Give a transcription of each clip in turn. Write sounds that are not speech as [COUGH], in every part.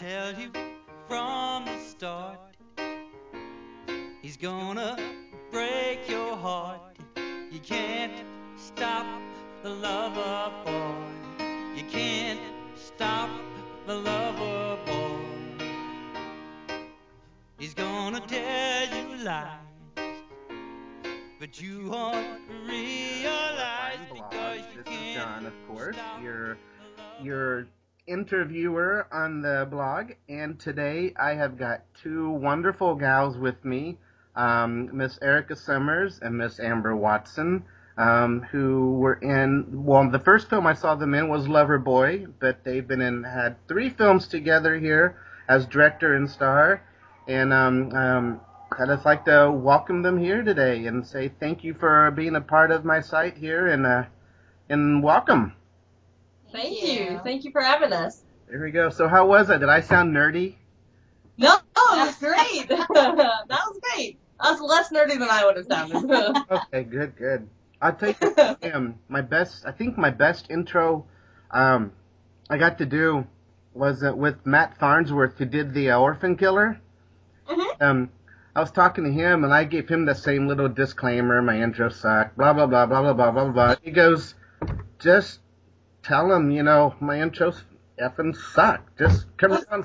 tell you from the start. He's gonna break your heart. You can't stop the lover boy. You can't stop the lover boy. He's gonna tell you lies, but you won't realize because you This is can't John, of course, stop your the lover your interviewer on the blog, and today I have got two wonderful gals with me, um, Miss Erica Summers and Miss Amber Watson, um, who were in. Well, the first film I saw them in was Loverboy, but they've been in had three films together here as director and star, and um, um, I'd just like to welcome them here today and say thank you for being a part of my site here and uh, and welcome. Thank you. Thank you for having us. There we go. So how was it? Did I sound nerdy? No, it was great. [LAUGHS] that was great. I was less nerdy than I would have sounded. [LAUGHS] Okay, good, good. I'll tell you, um, [LAUGHS] my best. I think my best intro, um, I got to do was uh, with Matt Farnsworth, who did the uh, Orphan Killer. Mhm. Um, I was talking to him, and I gave him the same little disclaimer. My intro sucked. Blah blah blah blah blah blah blah blah. He goes, just tell him, you know, my intros effing suck. Just come [LAUGHS] on.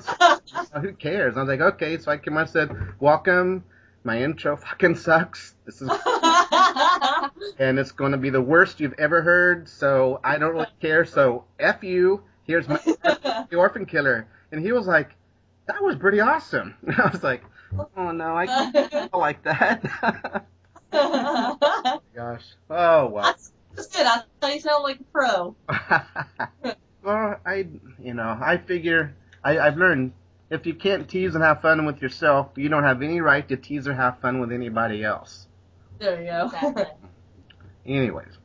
Who cares? I was like, okay. So I came on and said, welcome. My intro fucking sucks. This is [LAUGHS] and it's going to be the worst you've ever heard. So I don't really care. So f you. Here's my [LAUGHS] the orphan killer, and he was like, "That was pretty awesome." And I was like, "Oh no, I can't like that." Oh, gosh. Oh wow. That's good. I thought you sound like a pro. [LAUGHS] well, I you know I figure I, I've learned if you can't tease and have fun with yourself, you don't have any right to tease or have fun with anybody else. There you go. [LAUGHS] Anyways,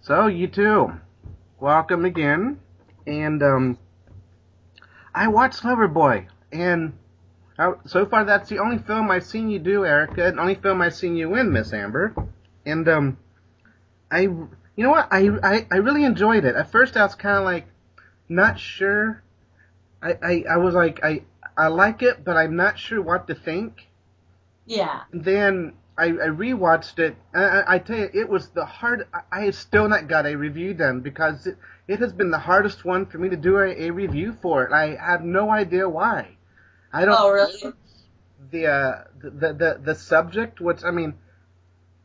so you two, welcome again, and um, I watched Loverboy, and I, so far that's the only film I've seen you do, Erica, and the only film I've seen you in, Miss Amber, and um, I, you know what, I I, I really enjoyed it. At first, I was kind of like not sure. I, I I was like I I like it, but I'm not sure what to think yeah. then I, I rewatched it. And I, I tell you, it was the hard. I, I still not got a review done because it, it has been the hardest one for me to do a, a review for it. I have no idea why. I don't. Oh, really? The uh, the the the subject, which I mean,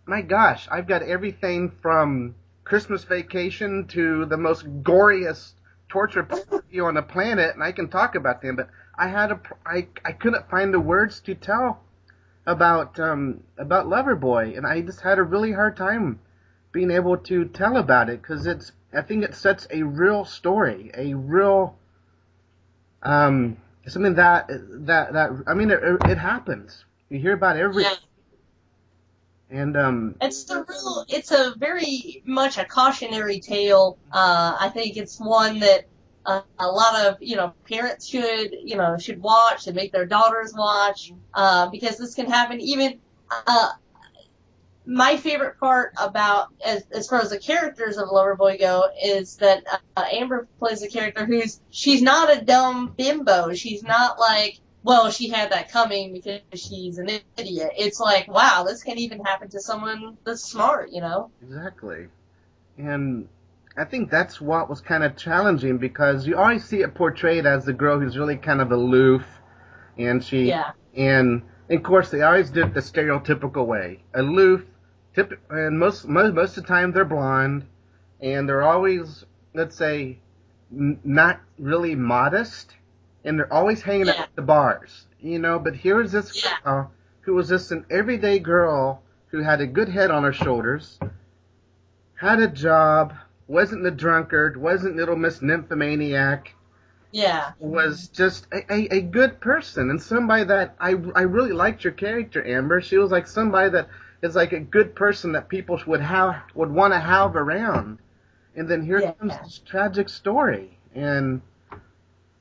my gosh, I've got everything from Christmas Vacation to the most goriest torture you on the planet, and I can talk about them, but I had a I I couldn't find the words to tell about um about Loverboy, and I just had a really hard time being able to tell about it because it's I think it sets a real story, a real um something that that that I mean it, it happens. You hear about every Yeah. And um It's a real, it's a very much a cautionary tale. Uh, I think it's one that uh, a lot of, you know, parents should, you know, should watch and make their daughters watch, uh, because this can happen even, uh, my favorite part about, as, as far as the characters of Loverboy go, is that uh, Amber plays a character who's, she's not a dumb bimbo. She's not like, well, she had that coming because she's an idiot. It's like, wow, this can even happen to someone that's smart, you know? Exactly. And I think that's what was kind of challenging because you always see it portrayed as the girl who's really kind of aloof and she Yeah. and of course they always do it the stereotypical way. Aloof, tip, and most, most most of the time they're blonde and they're always let's say n- not really modest and they're always hanging out at the bars. You know, but here's this Yeah. girl who was just an everyday girl who had a good head on her shoulders, had a job, wasn't the drunkard, wasn't little Miss Nymphomaniac, Yeah. was just a, a, a good person and somebody that I, I really liked your character, Amber. She was like somebody that is like a good person that people would have would want to have around. And then here Yeah. comes this tragic story. And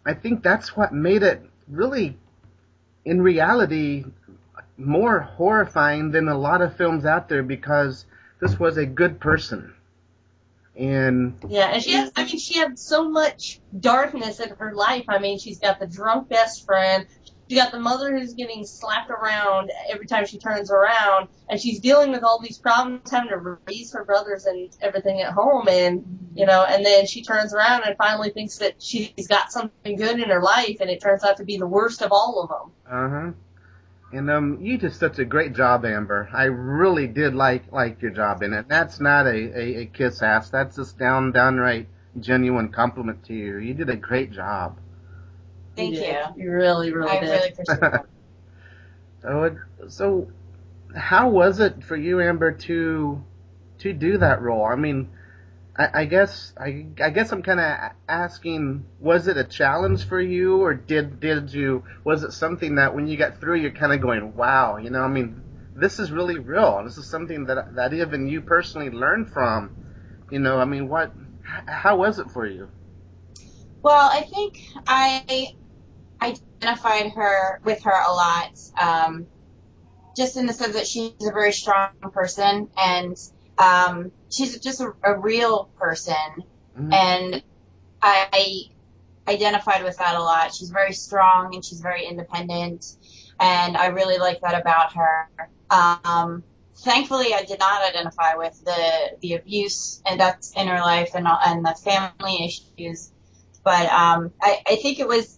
I think that's what made it really in reality more horrifying than a lot of films out there because this was a good person. And Yeah, and she has, I mean, she had so much darkness in her life. I mean, she's got the drunk best friend. She got the mother who's getting slapped around every time she turns around, and she's dealing with all these problems, having to raise her brothers and everything at home, and you know, and then she turns around and finally thinks that she's got something good in her life, and it turns out to be the worst of all of them. uh huh. And um, you did such a great job, Amber. I really did like like your job in it. That's not a, a, a kiss ass. That's just down downright genuine compliment to you. You did a great job. Thank You you. You really, really I did. really appreciate that. [LAUGHS] So, so how was it for you, Amber, to to do that role? I mean, I, I guess I, I guess I'm kind of asking: was it a challenge for you, or did did you was it something that when you got through, you're kind of going, "Wow," you know? I mean, this is really real. This is something that that even you personally learned from. You know, I mean, what? How was it for you? Well, I think I identified her with her a lot, um, just in the sense that she's a very strong person and um, she's just a, a real person, Mhm. and I identified with that a lot. She's very strong and she's very independent, and I really like that about her. Um, thankfully, I did not identify with the the abuse and that's in her life and and the family issues, but um, I, I think it was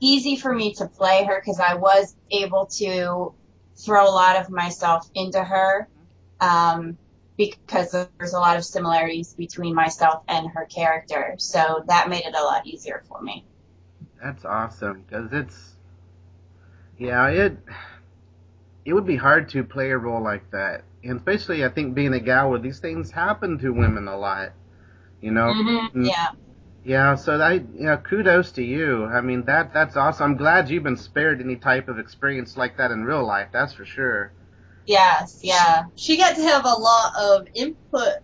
easy for me to play her because I was able to throw a lot of myself into her. Um, because there's a lot of similarities between myself and her character. So that made it a lot easier for me. That's awesome because it's yeah it it would be hard to play a role like that, and especially I think being a gal where these things happen to women a lot. You know, Mm-hmm. Yeah. Yeah. So I, you know, kudos to you. I mean that that's awesome. I'm glad you've been spared any type of experience like that in real life. That's for sure. Yes. Yeah. She got to have a lot of input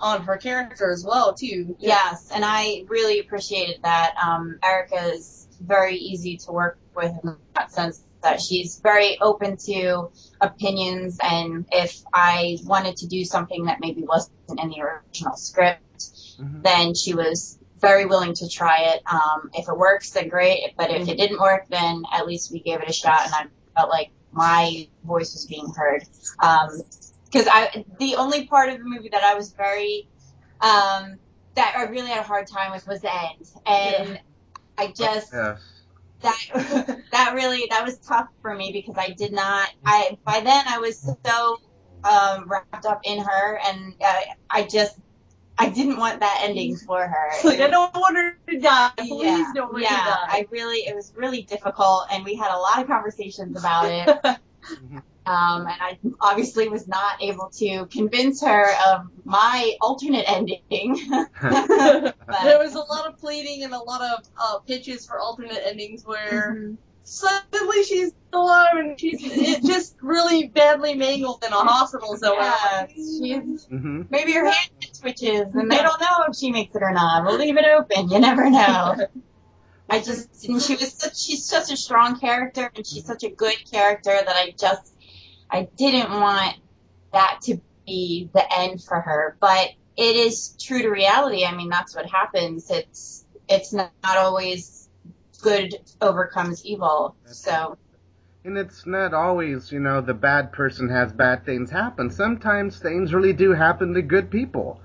on her character as well, too. Yes. And I really appreciated that. Um, Erica is very easy to work with in that sense that she's very open to opinions and if I wanted to do something that maybe wasn't in the original script, Mhm. then she was very willing to try it. Um, if it works, then great. But if it didn't work, then at least we gave it a shot, and I felt like my voice was being heard. Because I, the only part of the movie that I was very, um, that I really had a hard time with was the end, and I just Yes. that [LAUGHS] that really that was tough for me because I did not I by then I was so um, wrapped up in her and uh, I just I didn't want that ending for her. Like, I don't want her to die. Please yeah, don't want yeah. her to die. I really it was really difficult and we had a lot of conversations about it. [LAUGHS] Um, and I obviously was not able to convince her of my alternate ending. [LAUGHS] [LAUGHS] there was a lot of pleading and a lot of uh, pitches for alternate endings where Mhm. suddenly she's alive and she's it just really badly mangled in a hospital somewhere. Yeah, she's hmm maybe her hand twitches and they don't know if she makes it or not. We'll leave it open. You never [LAUGHS] know. I just and she was such she's such a strong character and she's such a good character that I just I didn't want that to be the end for her. But it is true to reality. I mean that's what happens. It's it's not, not always good overcomes evil. So And it's not always, you know, the bad person has bad things happen. Sometimes things really do happen to good people.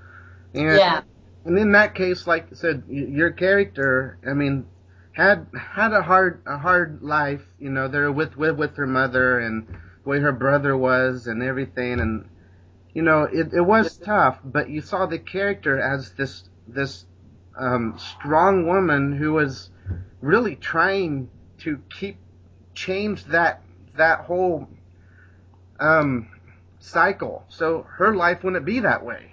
And, Yeah. And in that case, like I said, your character, I mean, had had a hard a hard life. You know, they're with with with her mother and the way her brother was and everything, and you know, it it was tough. But you saw the character as this this um, strong woman who was really trying to keep change that that whole um, cycle. So her life wouldn't be that way.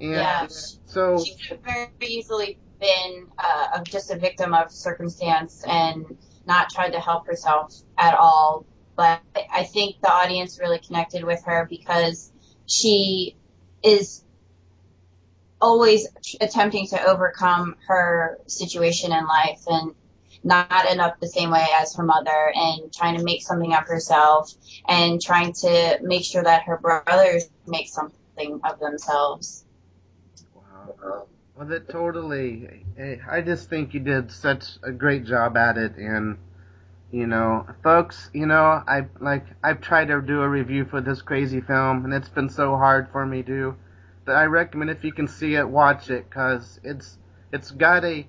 And Yeah. so she could have very easily been uh, just a victim of circumstance and not tried to help herself at all. But I think the audience really connected with her because she is always attempting to overcome her situation in life and not end up the same way as her mother and trying to make something of herself and trying to make sure that her brothers make something of themselves. Well, that totally. eh, I just think you did such a great job at it, and you know, folks, you know, I like I've tried to do a review for this crazy film, and it's been so hard for me to. But I recommend if you can see it, watch it, cause it's it's got a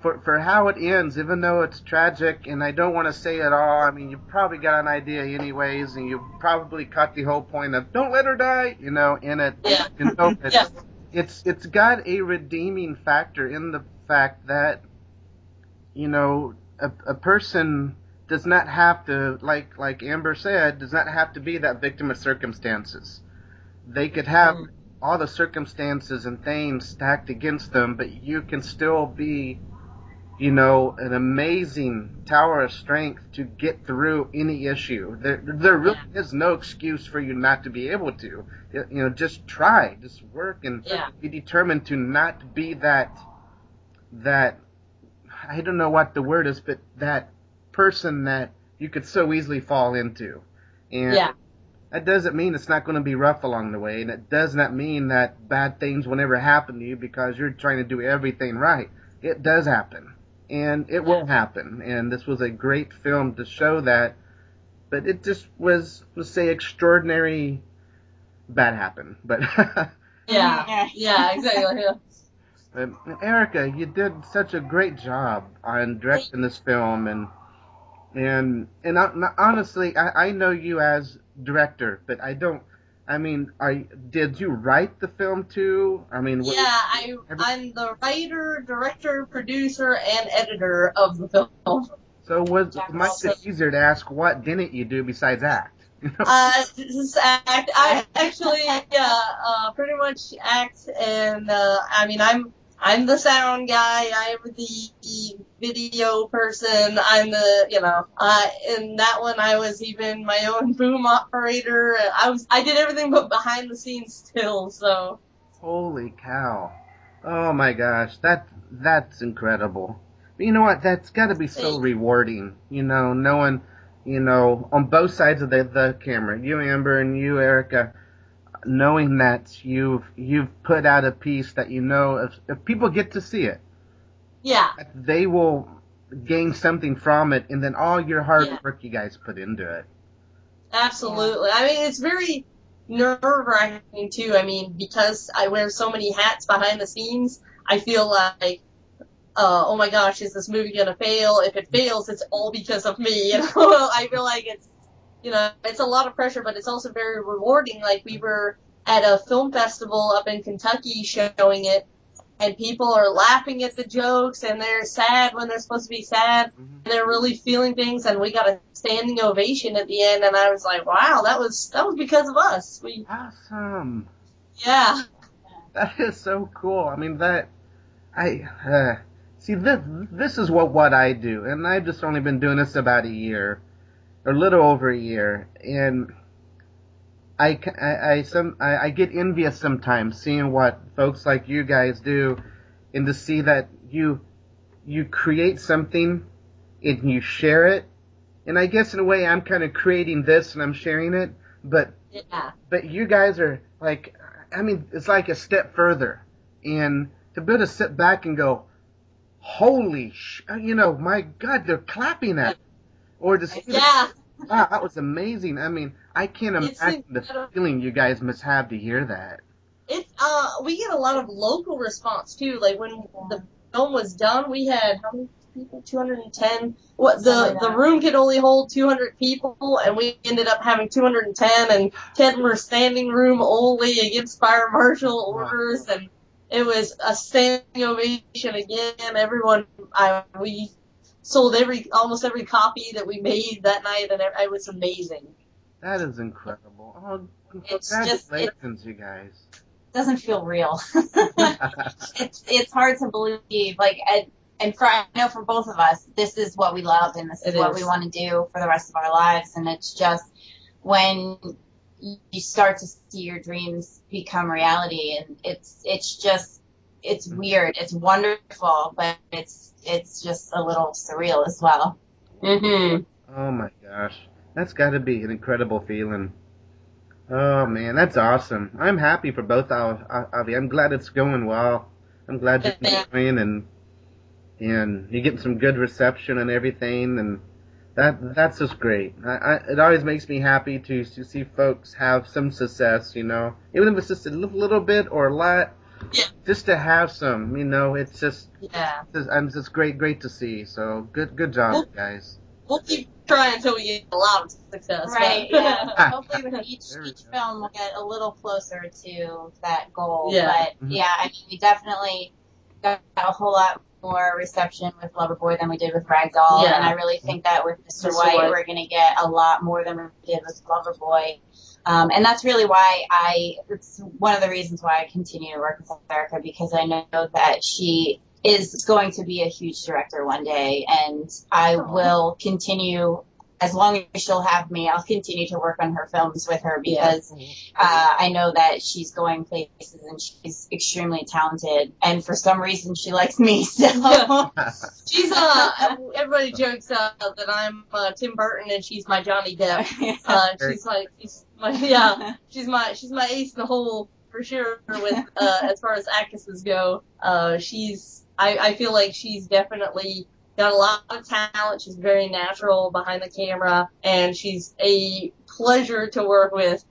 for for how it ends, even though it's tragic, and I don't want to say it all. I mean, you probably got an idea anyways, and you probably caught the whole point of don't let her die, you know, in it. Yeah. You know, Yes. It's it's got a redeeming factor in the fact that you know a, a person does not have to like like Amber said does not have to be that victim of circumstances. They could have Mm. all the circumstances and things stacked against them, but you can still be you know an amazing tower of strength to get through any issue. There there really is no excuse for you not to be able to. You you know, just try, just work and Yeah. be determined to not be that that I don't know what the word is, but that person that you could so easily fall into. And Yeah. that doesn't mean it's not going to be rough along the way, and it does not mean that bad things will never happen to you because you're trying to do everything right. It does happen, and it will happen. And this was a great film to show that, but it just was, let's say, extraordinary bad happen. But [LAUGHS] Yeah. Yeah, exactly. [LAUGHS] Yeah. Um, Erica, you did such a great job on directing this film, and and and hon- honestly, I, I know you as director, but I don't. I mean, are did you write the film too? I mean, what- Yeah, I, I'm the writer, director, producer, and editor of the film. so was Jack it might be easier to ask what didn't you do besides act? [LAUGHS] Uh, act, I actually, uh, uh, pretty much act, and uh, I mean, I'm I'm the sound guy. I'm the video person. I'm the, you know, uh, in that one I was even my own [LAUGHS] boom operator. I was, I did everything but behind the scenes still. So Holy cow! Oh my gosh, that that's incredible. But you know what? That's got to be so rewarding. You know, knowing, you know, on both sides of the the camera, you Amber and you Erica, knowing that you've you've put out a piece that you know if if people get to see it, yeah, they will gain something from it, and then all your hard Yeah. work you guys put into it. Absolutely. I mean, it's very nerve wracking too. I mean, because I wear so many hats behind the scenes, I feel like, uh, oh my gosh, is this movie gonna fail? If it fails, it's all because of me. [LAUGHS] You know, I feel like it's, you know, it's a lot of pressure, but it's also very rewarding. Like we were at a film festival up in Kentucky showing it, and people are laughing at the jokes, and they're sad when they're supposed to be sad and they're really feeling things and we got a standing ovation at the end and I was like, Wow, that was that was because of us. We Awesome. yeah. That is so cool. I mean that I uh, see this this is what what I do, and I've just only been doing this about a year, a little over a year, and I I, I some I, I get envious sometimes seeing what folks like you guys do, and to see that you you create something and you share it, and I guess in a way I'm kind of creating this and I'm sharing it, but Yeah. but you guys are like, I mean, it's like a step further, and to be able to sit back and go, holy, sh-, you know, my God, they're clapping at. Or to see, the- Yeah. wow, that was amazing. I mean, I can't It's imagine the incredible. feeling you guys must have to hear that. It's uh we get a lot of local response too. Like when the film was done, we had how many people? Two hundred and ten. What the Something the room could only hold two hundred people, and we ended up having two hundred and ten, and ten were standing room only against fire marshal orders, and it was a standing ovation again. Everyone, I we sold every almost every copy that we made that night, and it, was amazing. That is incredible. Oh, It's just- congratulations, you guys. doesn't feel real. [LAUGHS] it's it's hard to believe. Like and, and for I know for both of us, this is what we love and this is It what is. we want to do for the rest of our lives. And it's just when you start to see your dreams become reality, and it's it's just it's weird. It's wonderful, but it's it's just a little surreal as well. Mm-hmm. oh my gosh, that's got to be an incredible feeling. Oh man, that's awesome. I'm happy for both of, of you. I'm glad it's going well. I'm glad you're Yeah. enjoying and and you're getting some good reception and everything, and that that's just great. I, I, it always makes me happy to to see folks have some success. You know, even if it's just a li- little bit or a lot, Yeah. just to have some. You know, it's just Yeah. it's, and it's great great to see. So good good job, Well- guys. We'll keep trying until we get a lot of success. Right. but- Yeah. [LAUGHS] Hopefully, with [LAUGHS] each each go. film, we'll get a little closer to that goal. Yeah. But Mhm. yeah, I mean, we definitely got a whole lot more reception with Loverboy than we did with Ragdoll, Yeah. and I really think that with Mr. Mr. White, White. we're going to get a lot more than we did with Loverboy. Um, and that's really why I, it's one of the reasons why I continue to work with Erica because I know that she is going to be a huge director one day and I will continue as long as she'll have me, I'll continue to work on her films with her because uh, I know that she's going places and she's extremely talented. And for some reason, she likes me. [LAUGHS] So [LAUGHS] She's uh, [LAUGHS] everybody jokes uh, that I'm uh, Tim Burton and she's my Johnny Depp. Uh, she's my, she's yeah, she's my, she's my ace in the hole for sure. With uh, as far as actresses go, uh, she's, I, I feel like she's definitely got a lot of talent. She's very natural behind the camera, and she's a pleasure to work with.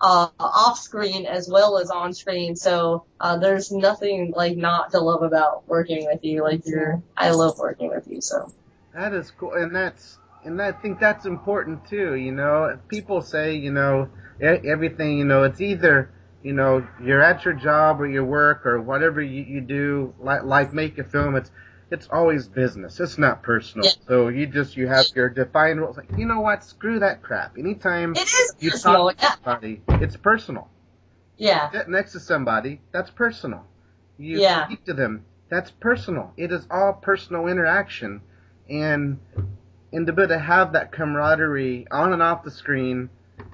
Uh, off screen as well as on screen, so uh, there's nothing like not to love about working with you. Like you're, I love working with you. So That is cool, and that's and I think that's important too. You know, people say you know everything. You know, it's either you know you're at your job or your work or whatever you, you do, like like make a film. It's it's always business. It's not personal. Yeah. So you just you have your defined rules. Like you know what? Screw that crap. Anytime it is you personal. talk Yeah, to somebody, it's personal. yeah, Sit next to somebody, that's personal. You Yeah. speak to them, that's personal. It is all personal interaction, and and to be able to have that camaraderie on and off the screen,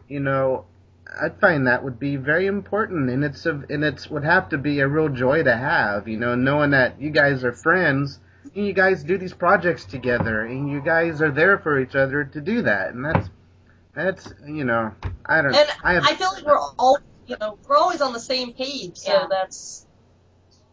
you know, I find that would be very important, and it's a, and it's would have to be a real joy to have, you know, knowing that you guys are friends. And you guys do these projects together, and you guys are there for each other to do that, and that's that's you know I don't and I have I feel like we're all, you know, we're always on the same page. So Yeah. that's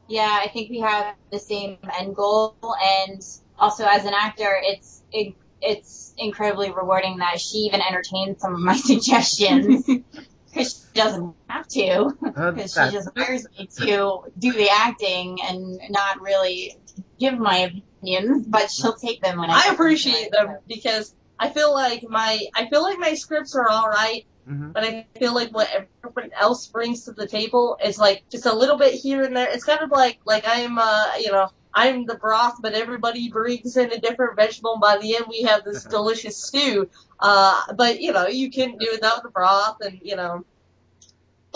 yeah, I think we have the same end goal, and also as an actor, it's it, it's incredibly rewarding that she even entertains some of my [LAUGHS] suggestions [LAUGHS] because she doesn't have to. because [LAUGHS] she just hires me to do the acting and not really give my opinions, but she'll take them when I. I appreciate them because I feel like my I feel like my scripts are all right, mhm. but I feel like what everyone else brings to the table is like just a little bit here and there. It's kind of like like I'm uh you know I'm the broth, but everybody brings in a different vegetable. And by the end, we have this [LAUGHS] delicious stew. Uh, but you know you can do without the broth, and you know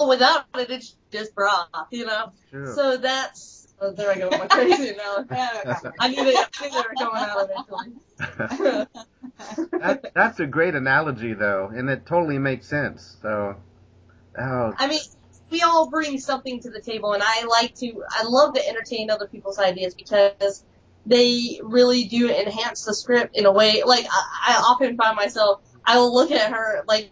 without it, it's just broth. You know, Sure. so that's. Oh, there I go my crazy [LAUGHS] now. [LAUGHS] I knew they, I knew they were coming out eventually. that, that's a great analogy, though, and it totally makes sense. So, oh, I mean, we all bring something to the table, and I like to, I love to entertain other people's ideas because they really do enhance the script in a way. Like, I, I often find myself, I will look at her, like,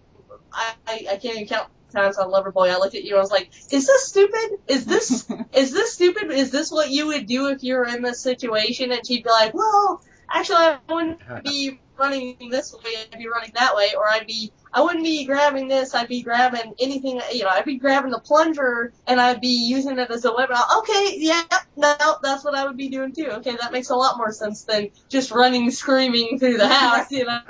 I, I, I can't even count times on Loverboy. I looked at you and I was like, is this stupid? Is this, [LAUGHS] is this stupid? Is this what you would do if you were in this situation? And she'd be like, well, actually, I wouldn't be running this way, I'd be running that way, or I'd be, I wouldn't be grabbing this, I'd be grabbing anything, you know, I'd be grabbing the plunger and I'd be using it as a weapon. Okay, yeah, no, that's what I would be doing too. Okay, that makes a lot more sense than just running screaming through the house, you know.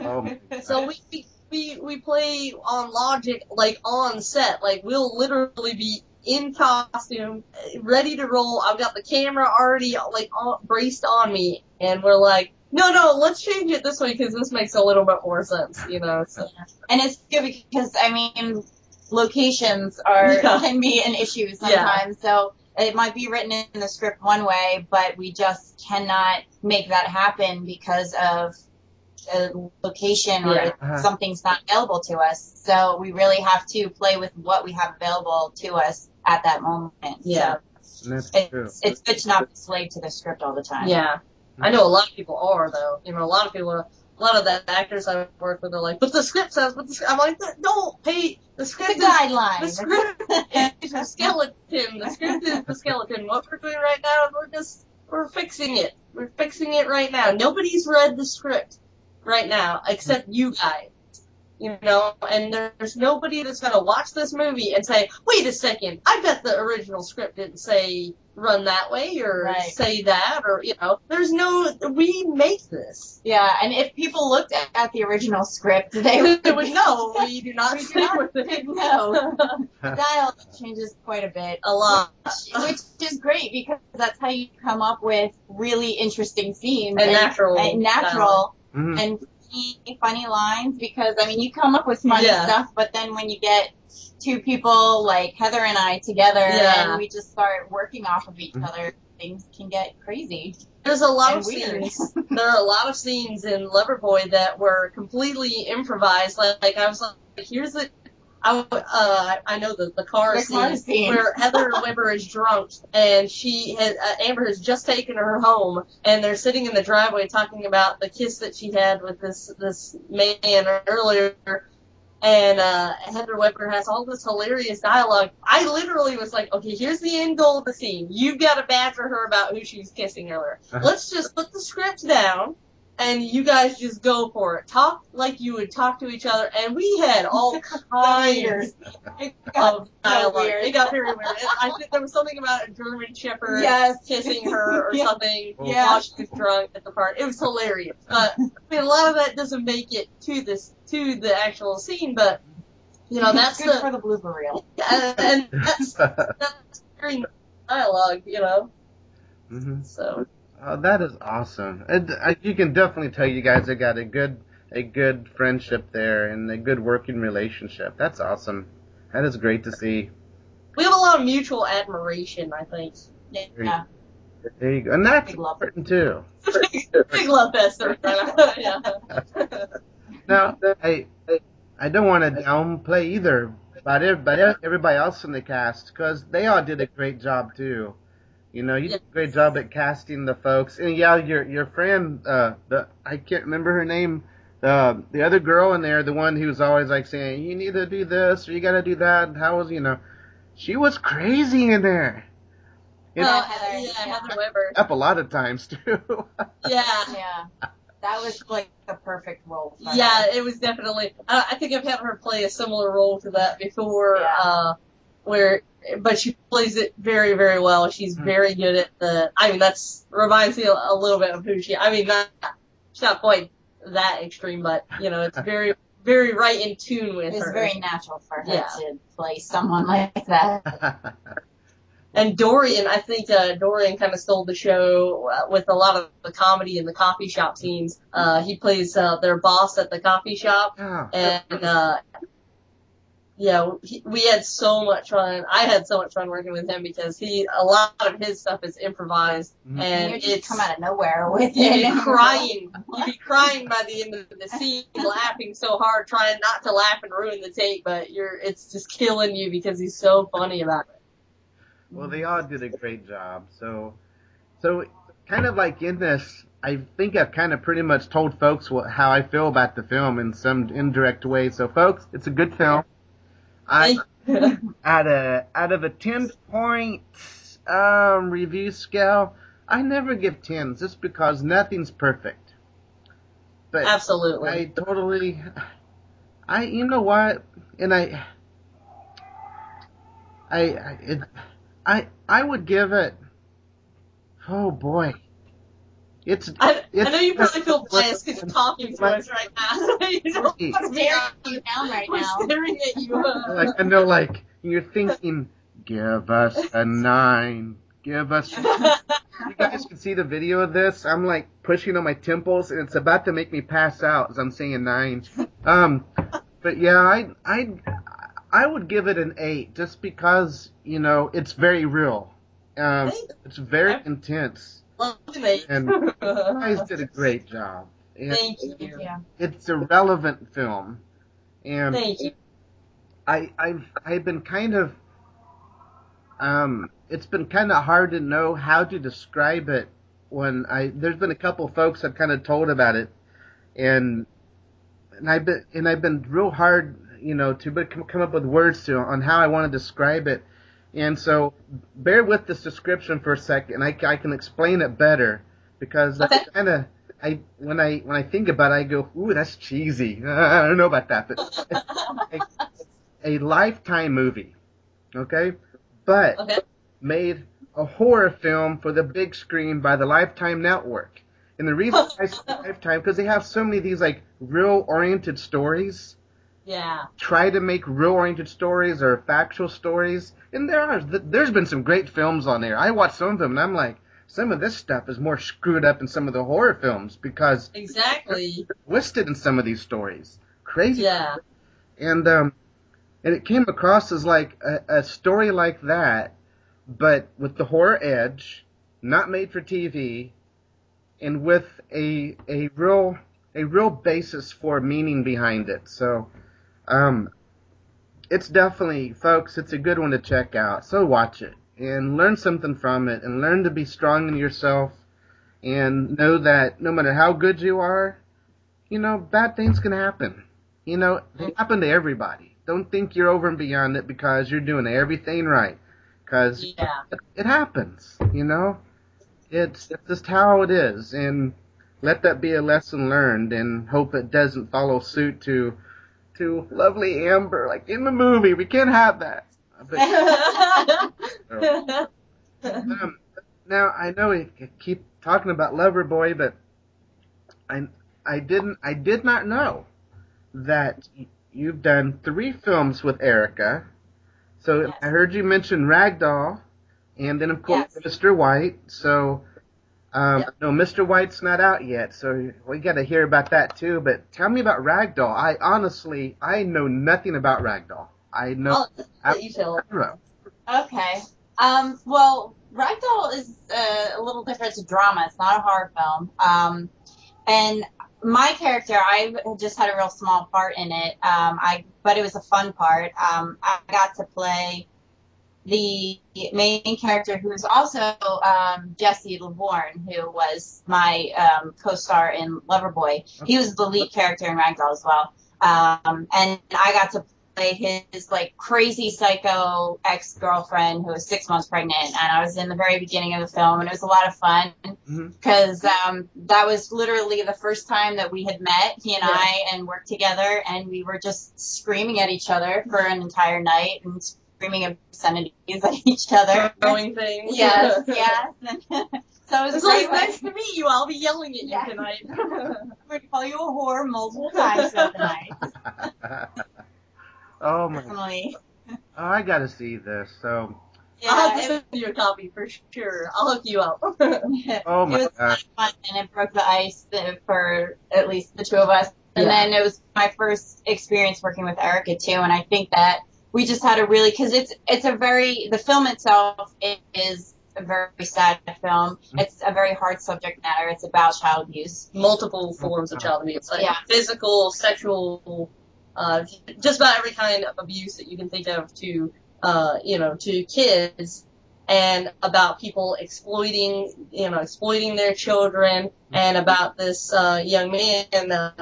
oh [LAUGHS] so we, we we we play on logic like on set. Like we'll literally be in costume, ready to roll. I've got the camera already like on, braced on me, and we're like, no, no, let's change it this way because this makes a little bit more sense, you know. So And it's good because I mean, locations are Yeah. can be an issue sometimes. So it might be written in the script one way, but we just cannot make that happen because of a location or Yeah. Uh-huh. something's not available to us. So we really have to play with what we have available to us at that moment. Yeah. So That's true. it's, it's good to not be slave to the script all the time. yeah, I know a lot of people are though. You know, a lot of people are a lot of the actors I work with are like, but the script says, but the script, I'm like, don't pay the The script. is- guideline. The script is the skeleton. The script is the skeleton. What we're doing right now is we're just we're fixing it. We're fixing it right now. Nobody's read the script right now except you guys. You know, and there's nobody that's gonna watch this movie and say, "Wait a second, I bet the original script didn't say run that way or Right. say that or you know." There's no. We make this. Yeah, and if people looked at, at the original script, they would [LAUGHS] They would know [LAUGHS] we do not We do not with it. know. [LAUGHS] Dialogue changes quite a bit. a lot. which is great because that's how you come up with really interesting scenes And natural and natural and mm-hmm. Funny, funny lines. Because I mean, you come up with funny Yeah. stuff, but then when you get two people like Heather and I together, Yeah. and we just start working off of each other, things can get crazy. There's a lot And of weird. scenes. [LAUGHS] there are a lot of scenes in Loverboy that were completely improvised. Like, like I was like, here's the. I, uh, I know the, the car The scene, car scene. where Heather [LAUGHS] Weber is drunk and she has, uh, Amber has just taken her home and they're sitting in the driveway talking about the kiss that she had with this, this man earlier and uh, Heather Weber has all this hilarious dialogue. I literally was like, okay, here's the end goal of the scene. You've got to badger her about who she was kissing earlier. [LAUGHS] Let's just put the script down, and you guys just go for it. Talk like you would talk to each other, and we had all [LAUGHS] kinds It [LAUGHS] got of so dialogue. weird. It got very weird. And I think there was something about a German Shepherd Yes. kissing [LAUGHS] her or Yeah. something Yeah. while she was drunk at the party. It was hilarious. But I mean, a lot of that doesn't make it to this to the actual scene. But you know, that's good the for the blooper reel. and, and that's that's very dialogue. You know, Mhm. so Oh, that is awesome. And I, you can definitely tell you guys have got a good a good friendship there and a good working relationship. That's awesome. That is great to see. we have a lot of mutual admiration. I think. Yeah. There you go. And that's Big love. important too. [LAUGHS] Big love fest. [LAUGHS] yeah. [LAUGHS] Now, I I don't want to downplay either, but everybody, everybody else in the cast because they all did a great job too. You know, you did a great job at casting the folks, and yeah, your your friend, uh, the I can't remember her name, uh, the other girl in there, the one who was always like saying you need to do this or you got to do that. How was you know, she was crazy in there. It Uh, Heather, yeah, yeah. Heather Weber. up a lot of times too. [LAUGHS] Yeah. Yeah. That was like the perfect role for Yeah, her. it was definitely. I, I think I've had her play a similar role to that before, Yeah. uh, where, but she plays it very, very well. She's Hmm. very good at the. I mean, that's reminds me a, a little bit of who she. I mean, not she's not quite that extreme, but you know, it's [LAUGHS] very, very right in tune with It was her. very natural for her Yeah. to play someone like that. [LAUGHS] And Dorian, I think uh, Dorian kind of stole the show uh, with a lot of the comedy and the coffee shop scenes. Uh, he plays uh, their boss at the coffee shop. yeah. and uh yeah, he, we had so much fun. I had so much fun working with him because he a lot of his stuff is improvised, Mhm. and you just it's come out of nowhere with you'd it. be [LAUGHS] crying, you'd be crying by the end of the scene, [LAUGHS] laughing so hard, trying not to laugh and ruin the tape, but you're it's just killing you because he's so funny about it. Well, they all did a great job. So, so kind of like in this, I think I've kind of pretty much told folks what, how I feel about the film in some indirect way. So, folks, it's a good film. I [LAUGHS] out of out of a ten point um, review scale, I never give tens just because nothing's perfect. But Absolutely. I totally, I you know what, and I, I, I, it, I, I would give it. Oh boy, it's I, I know you probably feel biased because you're talking to us right now. [LAUGHS] you know, Hey. I'm staring you down right we're now. staring at you. [LAUGHS] uh, like I know, like you're thinking, give us a [LAUGHS] nine, give us. You guys can see the video of this. I'm like pushing on my temples, and it's about to make me pass out as I'm saying a nine. Um, but yeah, I I I would give it an eight just because you know it's very real. Um, it's very intense. Love. And You guys did a great job. And Thank you. It's a relevant film, and Thank you. I I've I've been kind of um it's been kind of hard to know how to describe it when I there's been a couple folks I've kind of told about it and and I've been and I've been real hard, you know, to be- come up with words to on how I want to describe it. And so, bear with this description for a second. I, I can explain it better because Okay. that's kind of I when I when I think about it, I go, ooh, that's cheesy. [LAUGHS] I don't know about that, but it's a lifetime movie, okay, but Okay. made a horror film for the big screen by the Lifetime Network. And the reason [LAUGHS] I say Lifetime because they have so many of these like real oriented stories. Yeah. Try to make real oriented stories or factual stories, and there are there's been some great films on there. I watched some of them, and I'm like, some of this stuff is more screwed up than some of the horror films because Exactly. twisted in some of these stories. Crazy Yeah. and um, and it came across as like a, a story like that, but with the horror edge, not made for TV, and with a a real a real basis for meaning behind it. So, um, it's definitely, folks, it's a good one to check out. So watch it and learn something from it, and learn to be strong in yourself, and know that no matter how good you are, you know, bad things can happen. You know, they happen to everybody. Don't think you're over and beyond it because you're doing everything right. Because Yeah. it, it happens, you know? It's, it's just how it is. And let that be a lesson learned and hope it doesn't follow suit to, to lovely Amber, like in the movie. We can't have that. But, [LAUGHS] um, now I know we keep talking about Loverboy, but I I didn't I did not know that you've done three films with Erica. So Yes. I heard you mention Ragdoll, and then of course Yes. Mr. White. So um, Yep. no, Mr. White's not out yet, so we got to hear about that too. But tell me about Ragdoll. I honestly I know nothing about Ragdoll. I know I'll you tell. Okay. Um, well, Ragdoll is uh, a little different. It's a drama. It's not a horror film. Um, and my character, I just had a real small part in it. Um, I, but it was a fun part. Um, I got to play the main character who's also um, Jesse Lavorne, who was my um, co-star in Loverboy. He was the lead character in Ragdoll as well. Um, and I got to play his like crazy psycho ex-girlfriend who was six months pregnant and I was in the very beginning of the film and it was a lot of fun because um, that was literally the first time that we had met he and Yeah. I and worked together and we were just screaming at each other for an entire night and screaming obscenities at each other Throwing [LAUGHS] things. yes yes [LAUGHS] so it was It's a like way. nice to meet you. I'll be yelling at you Yeah. tonight. [LAUGHS] I'm going to call you a whore multiple times throughout the night oh my! definitely Oh, I got to see this. So yeah I'll have to send you a copy for sure. I'll hook you up. Oh it my was gosh. fun and it broke the ice for at least the two of us. And Yeah. then it was my first experience working with Erica too, and I think that we just had a really because it's it's a very the film itself is a very sad film. Mm-hmm. It's a very hard subject matter. It's about child abuse. Multiple forms of child abuse, like Yeah. physical, sexual, uh, just about every kind of abuse that you can think of to, uh, you know, to kids, and about people exploiting, you know, exploiting their children, and about this uh, young man, uh,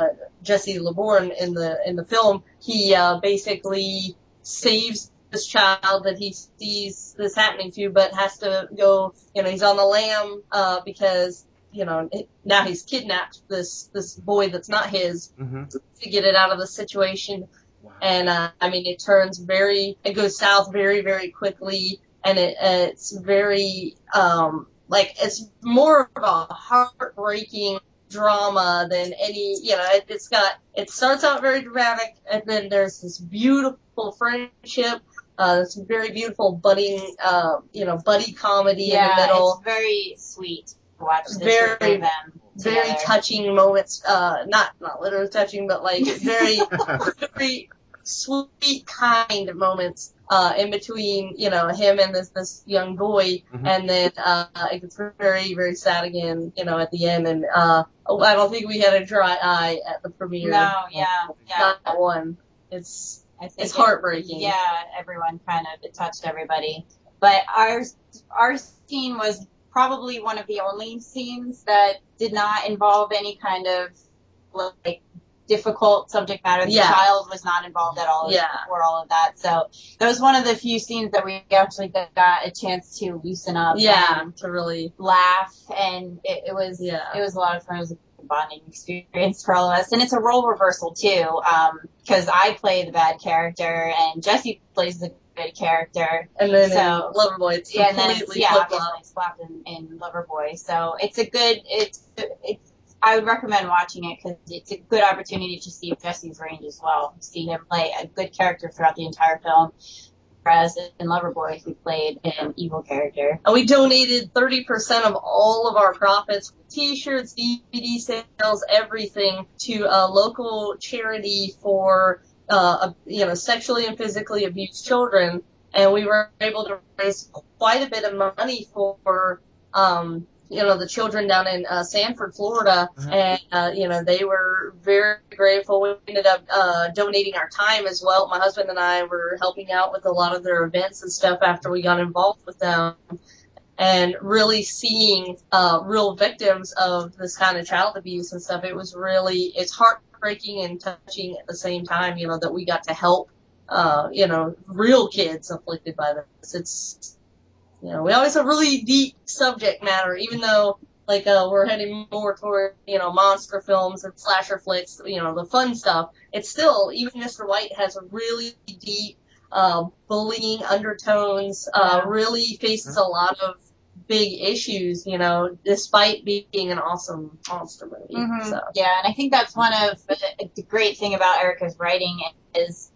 Jesse Laborn, in the in the film, he uh, basically saves this child that he sees this happening to, but has to go, you know, he's on the lam, uh, because, you know, it, now he's kidnapped this, this boy that's not his hmm to get it out of the situation. Wow. And, uh, I mean, it turns very, it goes south very, very quickly, and it, it's very, um, like, it's more of a heartbreaking drama than any, you know, it, it's got, it starts out very dramatic, and then there's this beautiful friendship, uh, this very beautiful budding, uh, you know, buddy comedy in the middle. it's very sweet to watch the Very, two of them. very together. touching moments, uh, not, not literally touching, but like [LAUGHS] very, [LAUGHS] very sweet, kind moments, uh, in between, you know, him and this, this young boy. Mhm. And then, uh, it gets very, very sad again, you know, at the end. And, uh, oh, I don't think we had a dry eye at the premiere. No, yeah, yeah. Not one. It's, I think it's it- heartbreaking. Yeah, everyone kind of it touched everybody. But our our scene was probably one of the only scenes that did not involve any kind of like difficult subject matter. The Yeah. child was not involved at all Yeah. before all of that. So that was one of the few scenes that we actually got a chance to loosen up. Yeah, and to really, laugh and it, it was Yeah. it was a lot of fun. It was a bonding experience for all of us, and it's a role reversal too. Um, because I play the bad character and Jesse plays the good character. and then So- Loverboy, it's Yeah, and then it's, yeah, flip obviously it's slapped in, in Loverboy. So it's a good it's it's. I would recommend watching it because it's a good opportunity to see Jesse's range as well. See him play a good character throughout the entire film. Whereas in Loverboy, he played an evil character. And we donated 30% of all of our profits, t-shirts, DVD sales, everything, to a local charity for, uh, you know, sexually and physically abused children. And we were able to raise quite a bit of money for, um, you know, the children down in uh, Sanford, Florida, Mhm. and uh, you know they were very grateful. We ended up uh, donating our time as well. My husband and I were helping out with a lot of their events and stuff after we got involved with them, and really seeing uh, real victims of this kind of child abuse and stuff. It was really it's heartbreaking and touching at the same time. You know that we got to help. Uh, you know, real kids afflicted by this. It's you know, we always have really deep subject matter, even though like uh, we're heading more toward you know monster films and slasher flicks, you know, the fun stuff. It's still even Mr. White has a really deep uh, bullying undertones. Uh, really faces a lot of big issues, you know, despite being an awesome monster movie. Mhm. So Yeah, and I think that's one of the, the great thing about Erica's writing is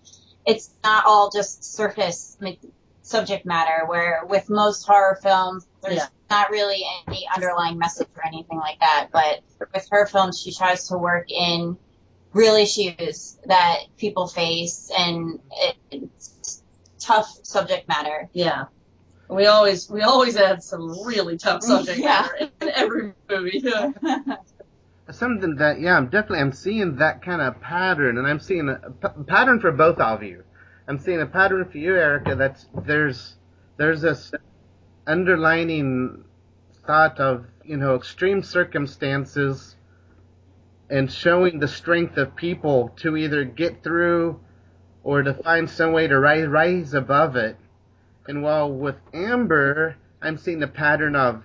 it's not all just surface ma- subject matter. Where with most horror films, there's Yeah. not really any underlying message or anything like that. But with her films, she tries to work in real issues that people face, and it's tough subject matter. yeah. We always we always add some really tough subject [LAUGHS] Yeah. matter in every movie. yeah. [LAUGHS] something that yeah i'm definitely i'm seeing that kind of pattern and i'm seeing a, p- pattern for both of you i'm seeing a pattern for you erica that's there's there's this underlining thought of you know extreme circumstances and showing the strength of people to either get through or to find some way to rise rise above it and while with amber i'm seeing the pattern of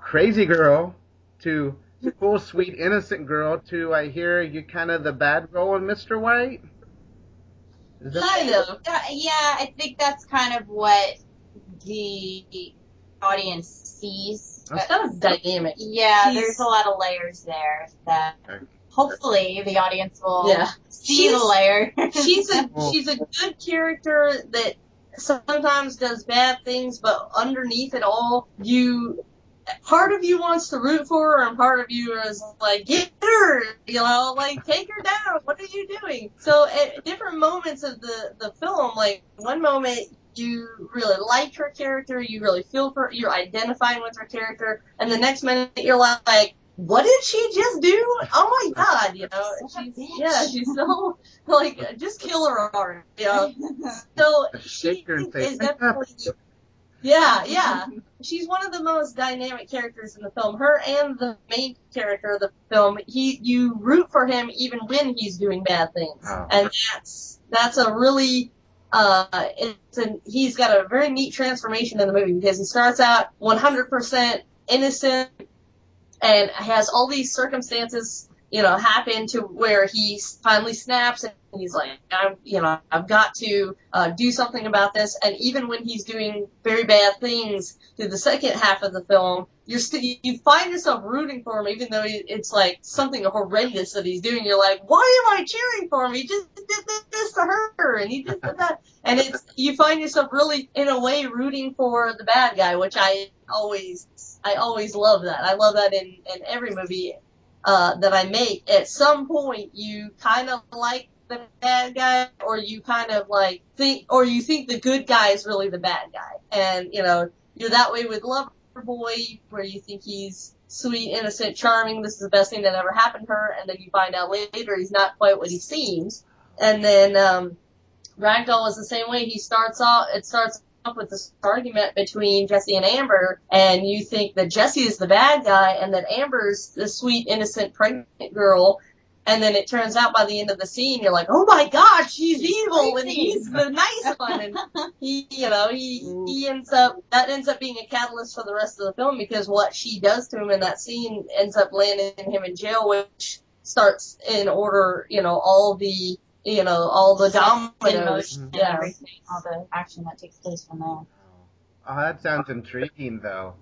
crazy girl to cool, sweet, innocent girl to I hear you kind of the bad girl in Mr. White? Is that- kind of. Uh, yeah, I think that's kind of what the audience sees. That's It's kind of dynamic. Yeah, She's- there's a lot of layers there that Okay. hopefully the audience will Yeah. see the She's- layer. [LAUGHS] she's a she's a good character that sometimes does bad things, but underneath it all, you part of you wants to root for her, and part of you is like, get her, you know, like take her down. What are you doing? So at different moments of the the film, like one moment. You really like her character, you really feel for you're identifying with her character, and the next minute you're like, what did she just do? Oh my god, you know, she's, yeah, she's so, [LAUGHS] like, just kill her already, you know. [LAUGHS] So she Shake her and is definitely, yeah, yeah. She's one of the most dynamic characters in the film. Her and the main character of the film, he, you root for him even when he's doing bad things, Oh. and that's that's a really. Uh, it's an, he's got a very neat transformation in the movie because he starts out 100% innocent and has all these circumstances, you know, happen to where he finally snaps and he's like, I'm, you know, I've got to uh, do something about this. And even when he's doing very bad things through the second half of the film, you're still you find yourself rooting for him, even though it's like something horrendous that he's doing. You're like, why am I cheering for him? He just did this to her, and he just did that, and it's you find yourself really, in a way, rooting for the bad guy, which I always, I always love that. I love that in in every movie uh, that I make. At some point, you kind of like the bad guy, or you kind of like think, or you think the good guy is really the bad guy, and you know you're that way with Loverboy, where you think he's sweet, innocent, charming. This is the best thing that ever happened to her, and then you find out later he's not quite what he seems. And then um, Ragdoll is the same way. He starts off. It starts off with this argument between Jesse and Amber, and you think that Jesse is the bad guy, and that Amber's the sweet, innocent, pregnant girl. And then it turns out by the end of the scene, you're like, oh my god, she's evil and he's the nice [LAUGHS] one. And he, you know, he, he ends up, that ends up being a catalyst for the rest of the film because what she does to him in that scene ends up landing him in jail, which starts in order, you know, all the, you know, all the In dominoes. motion and Yeah. everything, all the action that takes place from there. Oh, that sounds intriguing, though.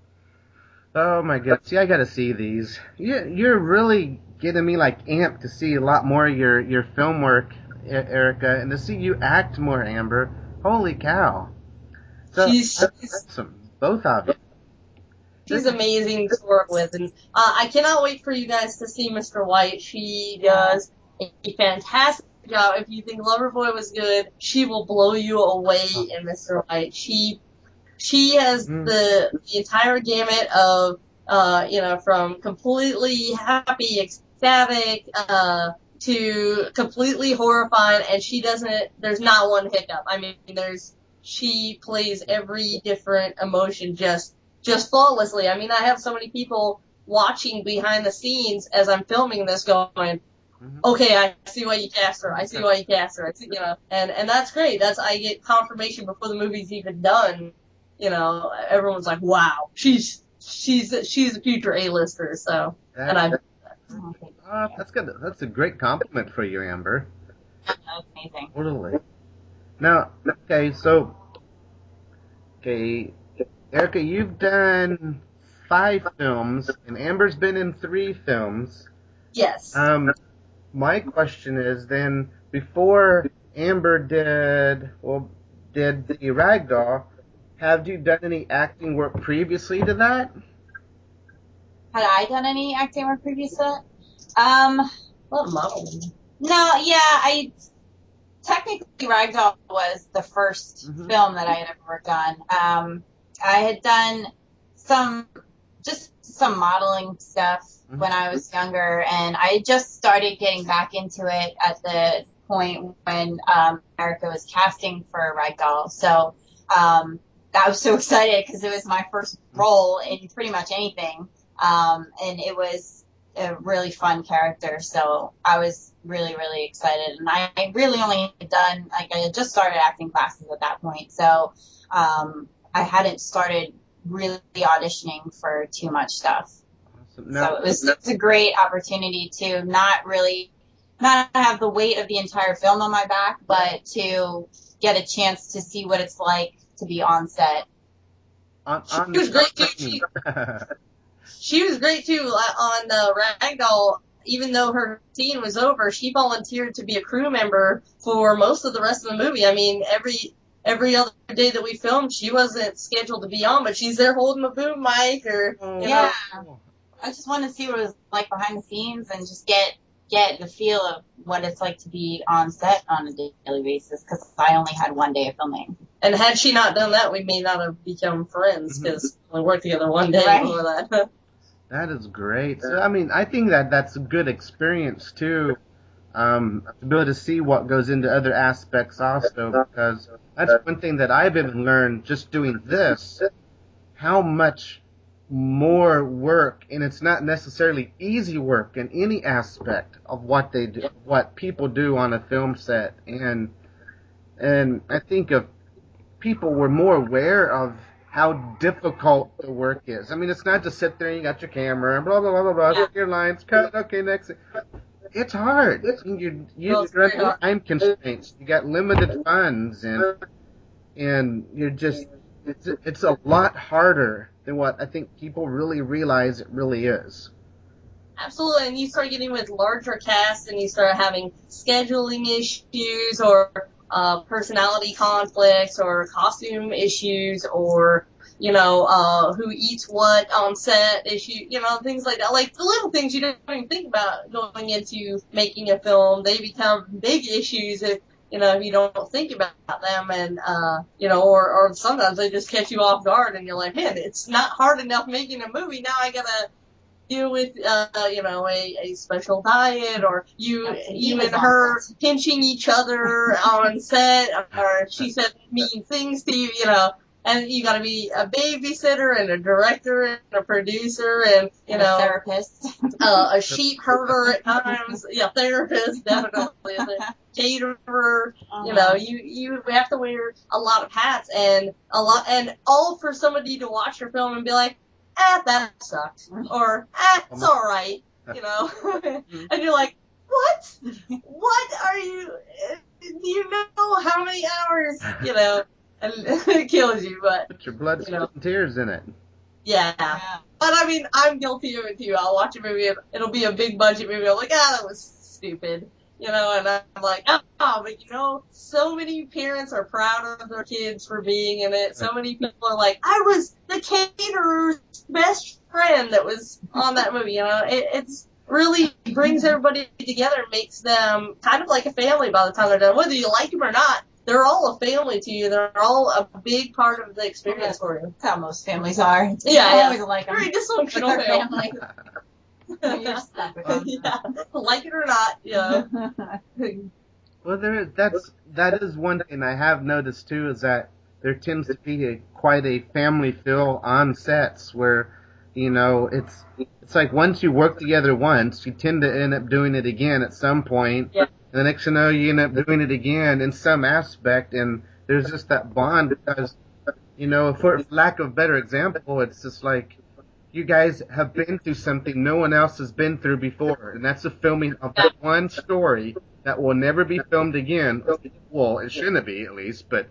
Oh my god! See, I gotta see these. You, you're really getting me like amped to see a lot more of your your film work, E- Erica, and to see you act more, Amber. Holy cow! So, She's- she's- awesome. Both of you. She's amazing to work with, and uh, I cannot wait for you guys to see Mr. White. She does a fantastic job. If you think Loverboy was good, she will blow you away in Mr. White. She she has Mm. the, the entire gamut of uh, you know from completely happy, ecstatic, uh, to completely horrified, and she doesn't. There's not one hiccup. I mean, there's she plays every different emotion just just flawlessly. I mean, I have so many people watching behind the scenes as I'm filming this going, Mhm. okay, I see why you cast her. I see why you cast her. I see, you know, and, and that's great. That's, I get confirmation before the movie's even done. You know, everyone's like, wow, she's, she's, she's a future A-lister, so, and I. Uh, that's good. That's a great compliment for you, Amber. That's amazing. Totally. Now, okay, so, okay, Erica, you've done five films, and Amber's been in three films. yes. Um, my question is then, before Amber did, well, did the Ragdoll, have you done any acting work previously to that? Had I done any acting work previous to that? Um, What modeling? no, yeah, I technically Ragdoll was the 1st Mhm. film that I had ever done. Um, I had done some just some modeling stuff Mhm. when I was younger, and I just started getting back into it at the point when um, Erica was casting for Ragdoll. So um, I was so [LAUGHS] excited because it was my first role in pretty much anything, um, and it was a really fun character. So I was really, really excited, and I, I really only had done like I had just started acting classes at that point, so um, I hadn't started really auditioning for too much stuff. Awesome. so it was it's a great opportunity to not really not have the weight of the entire film on my back, but to get a chance to see what it's like to be on set. on, She was great, too. She- [LAUGHS] She was great too on uh, Ragdoll. Even though her scene was over, she volunteered to be a crew member for most of the rest of the movie. I mean, every every other day that we filmed, she wasn't scheduled to be on, but she's there holding the boom mic or mm. you Yeah. know. I just wanted to see what it was like behind the scenes and just get get the feel of what it's like to be on set on a daily basis because I only had one day of filming. And had she not done that, we may not have become friends mm-hmm. because we worked together one day Right. before that. [LAUGHS] That is great. So, I mean, I think that that's a good experience too, um, to be able to see what goes into other aspects also, because that's one thing that I've even learned just doing this, how much more work, and it's not necessarily easy work in any aspect of what they do, what people do on a film set, and and I think if people were more aware of how difficult the work is. I mean, it's not just sit there and you got your camera and blah blah blah blah blah. Your lines cut. Okay, next. It's hard. You you Well, it's run very hard. time constraints. You got limited funds and and you're just it's it's a lot harder than what I think people really realize it really is. Absolutely, and you start getting with larger casts, and you start having scheduling issues, or uh, personality conflicts, or costume issues, or you know uh, who eats what on set issue, you know things like that. Like the little things you don't even think about going into making a film, they become big issues if you know if you don't think about them, and uh, you know, or or sometimes they just catch you off guard, and you're like, man, it's not hard enough making a movie. Now I gotta deal with, uh, you know, a, a special diet or you, you and her pinching each other on set or she said mean things to you, you know, and you got to be a babysitter and a director and a producer and you And a know therapist. [LAUGHS] uh, a sheep herder at times, yeah, therapist definitely, a [LAUGHS] caterer. You know, you you have to wear a lot of hats and a lot and all for somebody to watch your film and be like, ah, that sucked, or ah, it's all right, you know, [LAUGHS] and you're like, what? What are you? Do you know how many hours? You know, and [LAUGHS] it kills you, but Put your blood, You know. sweat, and tears in it. yeah. Yeah. But I mean, I'm guilty of it too. I'll watch a movie and it'll be a big budget movie. I'm like, ah, that was stupid. You know, and I'm like, oh, but you know, so many parents are proud of their kids for being in it. So many people are like, I was the caterer's best friend that was on that movie. You know, it, it's really brings everybody together, makes them kind of like a family by the time they're done. Whether you like them or not, they're all a family to you. They're all a big part of the experience for you. That's how most families are. It's Yeah, yeah. always like Very them. dysfunctional With family. You're stuck with [LAUGHS] them. yeah, like it or not, yeah. [LAUGHS] Well, there that's that is one thing I have noticed too is that there tends to be a, quite a family feel on sets where you know it's it's like once you work together once, you tend to end up doing it again at some point. Yeah. The next you know, you end up doing it again in some aspect, and there's just that bond because you know, for lack of better example, it's just like you guys have been through something no one else has been through before, and that's the filming of that one story that will never be filmed again. Well, it shouldn't be at least, but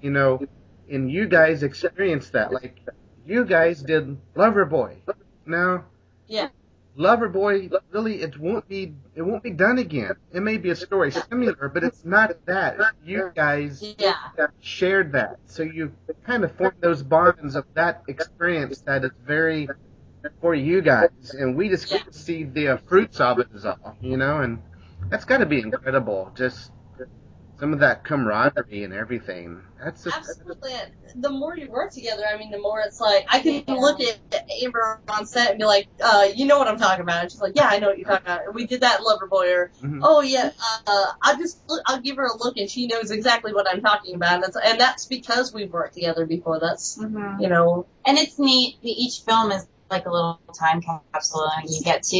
you know, and you guys experienced that. Like you guys did Loverboy. Now, Yeah. Loverboy really it won't be it won't be done again. It may be a story similar, but it's not that. You guys Yeah. shared that, so you kind of formed those bonds of that experience that is very for you guys, and we just get to see the uh, fruits of it all, you know, and that's got to be incredible. Just some of that camaraderie and everything. That's just, Absolutely. The more you work together, I mean, the more it's like, I can Yeah. look at Amber on set and be like, uh, you know what I'm talking about. And she's like, yeah, I know what you're talking about. And we did that in Loverboy or, Mhm. oh yeah, uh, I'll just, look, I'll give her a look and she knows exactly what I'm talking about. And that's, and that's because we've worked together before. That's, Mhm. you know, And it's neat. Each film is like a little time capsule, and you get to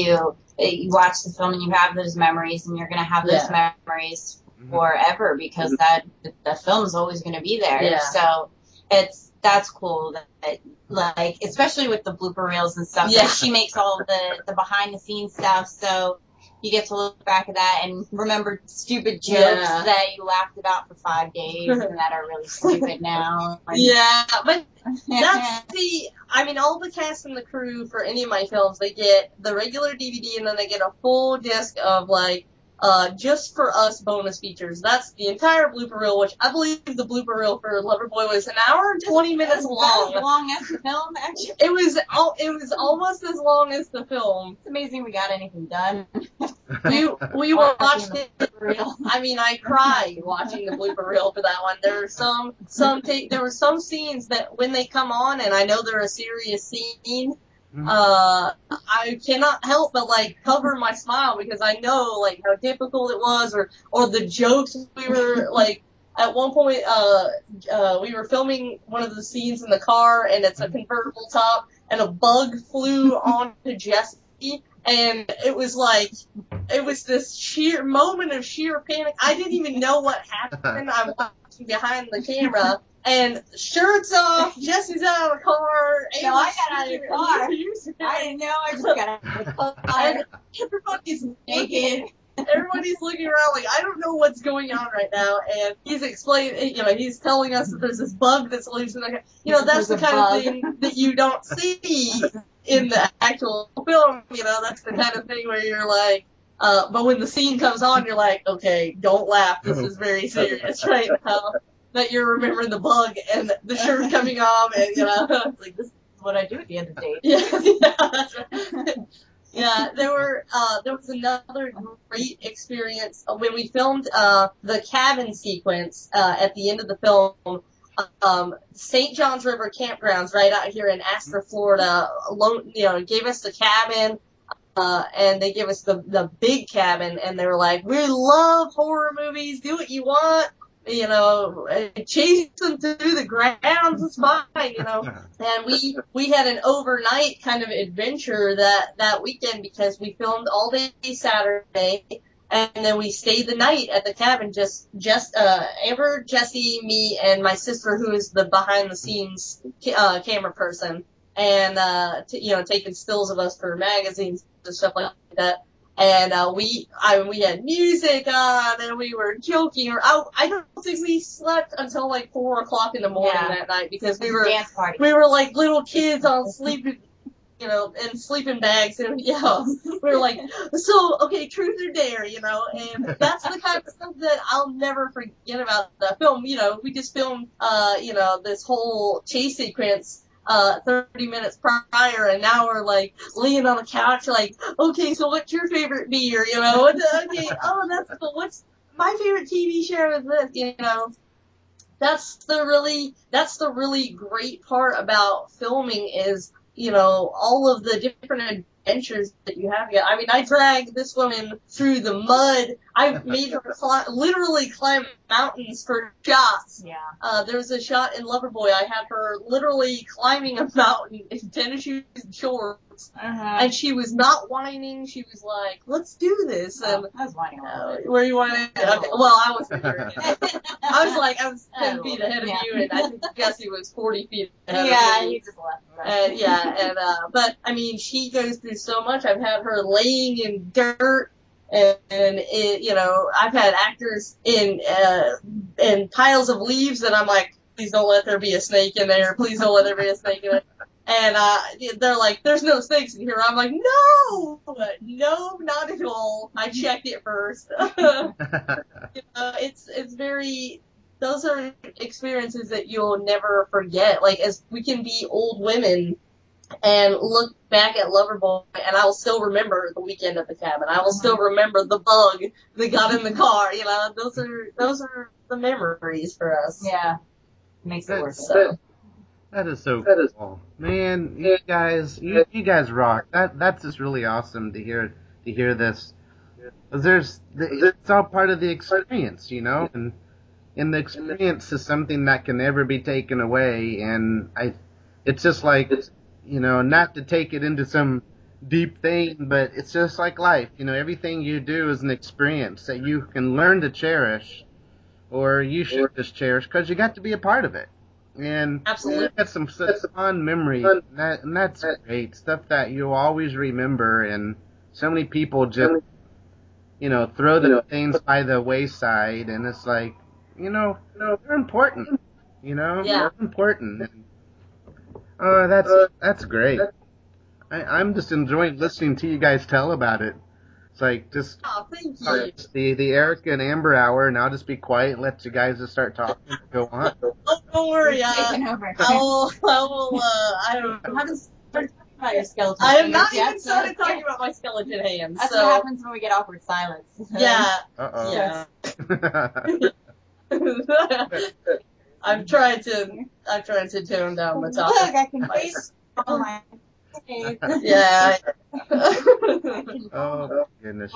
you watch the film and you have those memories, and you're gonna have those memories Mhm. Mm-hmm. forever because mm-hmm. that the film's always gonna be there. Yeah. So it's that's cool that like especially with the blooper reels and stuff. Yeah. Like she makes all the the behind the scenes stuff, so. You get to look back at that and remember stupid jokes Yeah. that you laughed about for five days and that are really stupid [LAUGHS] now. Yeah, but That's the. I mean, all the cast and the crew for any of my films, they get the regular DVD and then they get a full disc of like, uh, just for us bonus features. That's the entire blooper reel, which I believe the blooper reel for Loverboy was an hour and twenty minutes About long. as long as the film, actually. It was al- it was almost as long as the film. It's amazing we got anything done. [LAUGHS] We we watched it. Real. [LAUGHS] I mean, I cried watching the blooper reel for that one. There are some some take there were some scenes that when they come on, and I know they're a serious scene. Mhm. Uh, I cannot help but like cover my smile because I know like how difficult it was, or or the jokes we were like. At one point, uh, uh, we were filming one of the scenes in the car, and it's a convertible top, and a bug flew [LAUGHS] onto Jesse, and it was like, it was this sheer moment of sheer panic. I didn't even know what happened. I'm watching behind the camera, and shirts off, Jesse's out of the car. No, I got out of the car. I didn't know. I just got out of the car. [LAUGHS] and everybody's naked. Everybody's looking around like I don't know what's going on right now, and he's explaining. You know, he's telling us that there's this bug that's loose, and like, you know, that's the There's a kind bug. of thing that you don't see in the actual film. You know, that's the kind of thing where you're like. Uh, but when the scene comes on, you're like, okay, don't laugh. This is very serious right now. That you're remembering the bug and the shirt coming off, and you know, [LAUGHS] like this is What I do at the end of the day. yeah, yeah, right. [LAUGHS] yeah. There were uh, there was another great experience uh, when we filmed uh, the cabin sequence uh, at the end of the film. Um, St. John's River Campgrounds, right out here in Astor, Florida, loan, you know, gave us the cabin. Uh, and they gave us the the big cabin, and they were like, "We love horror movies. Do what you want. You know, and chase them through the grounds. It's fine, you know. [LAUGHS] And we we had an overnight kind of adventure that that weekend because we filmed all day Saturday, and then we stayed the night at the cabin. Just just uh, Amber, Jesse, me, and my sister, who is the behind the scenes uh, camera person, and uh, t- you know, taking stills of us for magazines and stuff like that. And uh, we, I we had music on, and we were joking. Or I, I don't think we slept until like four o'clock in the morning Yeah. that night because we were dance party. we were like little kids on sleeping, you know, in sleeping bags, and [LAUGHS] yeah, we were like, so okay, truth or dare, you know, and that's the kind of stuff that I'll never forget about the film. You know, we just filmed, uh, you know, this whole chase sequence. Uh, 30 minutes prior, and now we're like laying on the couch, like, okay, so what's your favorite beer, you know? What Okay, [LAUGHS] oh, that's cool. What's my favorite TV show is this, you know? that's the really that's the really great part about filming is you know all of the different adventures that you have. I mean, I dragged this woman through the mud. I made her climb, literally climb mountains for shots. Yeah. Uh, there was a shot in Loverboy. I had her literally climbing a mountain in tennis shoes and shorts, Uh-huh. and she was not whining. She was like, "Let's do this." And Oh, I was whining uh, bit. where you want to? Okay. Well, I was. [LAUGHS] I was like, I was ten Oh, feet ahead of yeah. you, and I think [LAUGHS] Jesse was forty feet ahead yeah, of me. you just left. And yeah, and uh, but I mean, she goes through so much. I've had her laying in dirt, and, and it, you know, I've had actors in uh, in piles of leaves, and I'm like, please don't let there be a snake in there. Please don't let there be a snake in there. [LAUGHS] And uh, they're like, "There's no snakes in here." I'm like, "No, no, not at all. I checked it first. [LAUGHS] [LAUGHS] uh, it's it's very those are experiences that you'll never forget. Like as we can be old women and look back at Loverboy and I will still remember the weekend at the cabin. I will still remember the bug that got in the car. You know, those are those are the memories for us. Yeah. Makes it worth it. So That is so cool, man. You guys, you, you guys rock. That that's just really awesome to hear to hear this. There's it's all part of the experience, you know, and and the experience is something that can never be taken away. And I, it's just like you know, not to take it into some deep thing, but it's just like life. You know, everything you do is an experience that you can learn to cherish, or you should just cherish because you got to be a part of it. And Absolutely. that's some such fun memories, and, that, and that's great stuff that you'll always remember. And so many people just, you know, throw the things by the wayside, and it's like, you know, they're important. You know, Yeah. they're important. And, oh, that's that's great. I, I'm just enjoying listening to you guys tell about it. It's like just oh, thank you. the the Erica and Amber hour, and I'll just be quiet and let you guys just start talking. and Go on. Oh, don't worry. Uh, Taking over. I will. I will. Uh, I don't. I haven't started talking about your skeleton. I have not yet, even so- started talking about my skeleton hands. That's so what happens when we get awkward silence. [LAUGHS] yeah, Uh oh. yeah. [LAUGHS] [LAUGHS] I'm trying to. I'm trying to tone down the Look. I can face all my face. Yeah. oh goodness.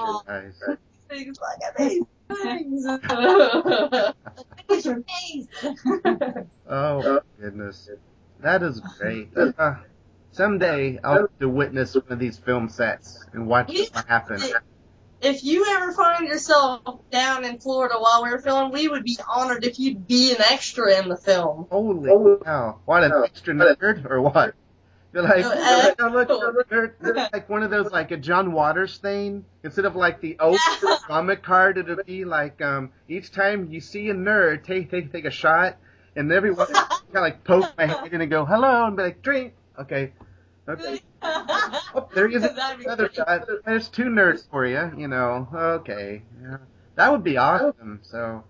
Things like these things. Look at your face. Oh goodness, that is great. Uh, someday I'll have to witness one of these film sets and watch what happens. if you ever find yourself down in Florida while we are filming, we would be honored if you'd be an extra in the film. Holy cow! What an extra nerd or what? You're like, Uh, oh, look, look, nerd. They're like one of those like a John Waters thing. Instead of like the old comic card, it'll be like um each time you see a nerd, take take take a shot, and everyone kind of [LAUGHS] like poke my head in and go hello and be like drink. Okay, okay. [LAUGHS] Oh, there is another great. shot. There's two nerds for you. You know. Okay. Yeah. That would be awesome. So.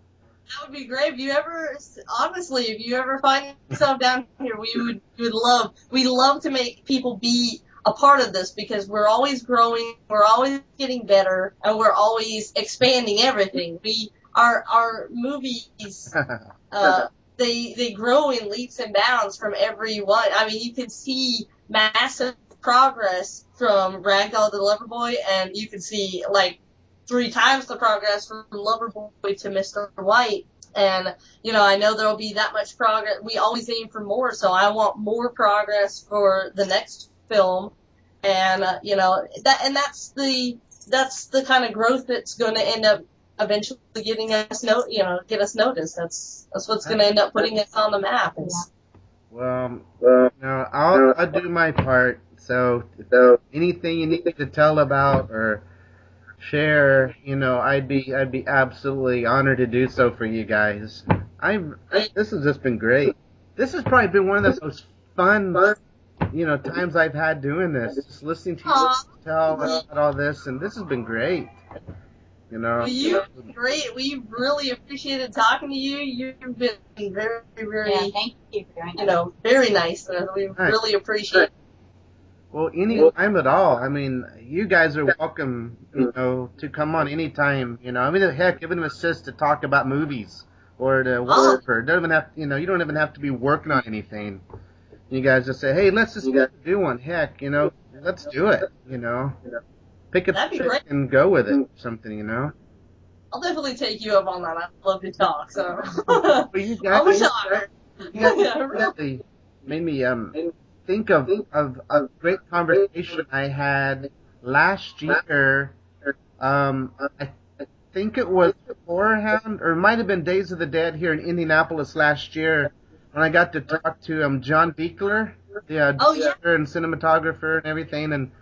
That would be great. If you ever, honestly, if you ever find yourself down here, we would, we would love, we love to make people be a part of this because we're always growing, we're always getting better, and we're always expanding everything. We, our, our movies, [LAUGHS] uh, they, they grow in leaps and bounds from every one. I mean, you can see massive progress from Ragdoll to Loverboy, and you can see, like, three times the progress from Loverboy to Mr. White. And, you know, I know there'll be that much progress. We always aim for more, so I want more progress for the next film. And, uh, you know, that, and that's the, that's the kind of growth that's going to end up eventually getting us no, you know, get us noticed. That's, that's what's going to end up putting us on the map. Is, Well, you know, I'll, I'll do my part. So, so anything you need to tell about or share, you know, I'd be I'd be absolutely honored to do so for you guys. I've I, this has just been great. This has probably been one of the most fun, you know, times I've had doing this. Just listening to you Aw. tell about all this, and this has been great. You know, You great. We really appreciated talking to you. You've been very, very, Yeah, thank you for doing you know, very nice. and We really appreciate. Well, any time at all. I mean, you guys are welcome, you know, to come on anytime. You know, I mean, heck, even if it's just to talk about movies or to work, or don't even have, you know, you don't even have to be working on anything. You guys just say, hey, let's just do one. Heck, you know, let's do it. You know, pick a That'd be topic great. and go with it. Something, you know. I'll definitely take you up on that. I love to talk, so. But you [LAUGHS] I wish guys, I. [LAUGHS] you guys [LAUGHS] Yeah, really. really made me um think of of a great conversation I had last year. Um, I think it was Hound, or it might have been Days of the Dead here in Indianapolis last year, when I got to talk to um John Beekler, the uh, Oh, yeah. director and cinematographer and everything, and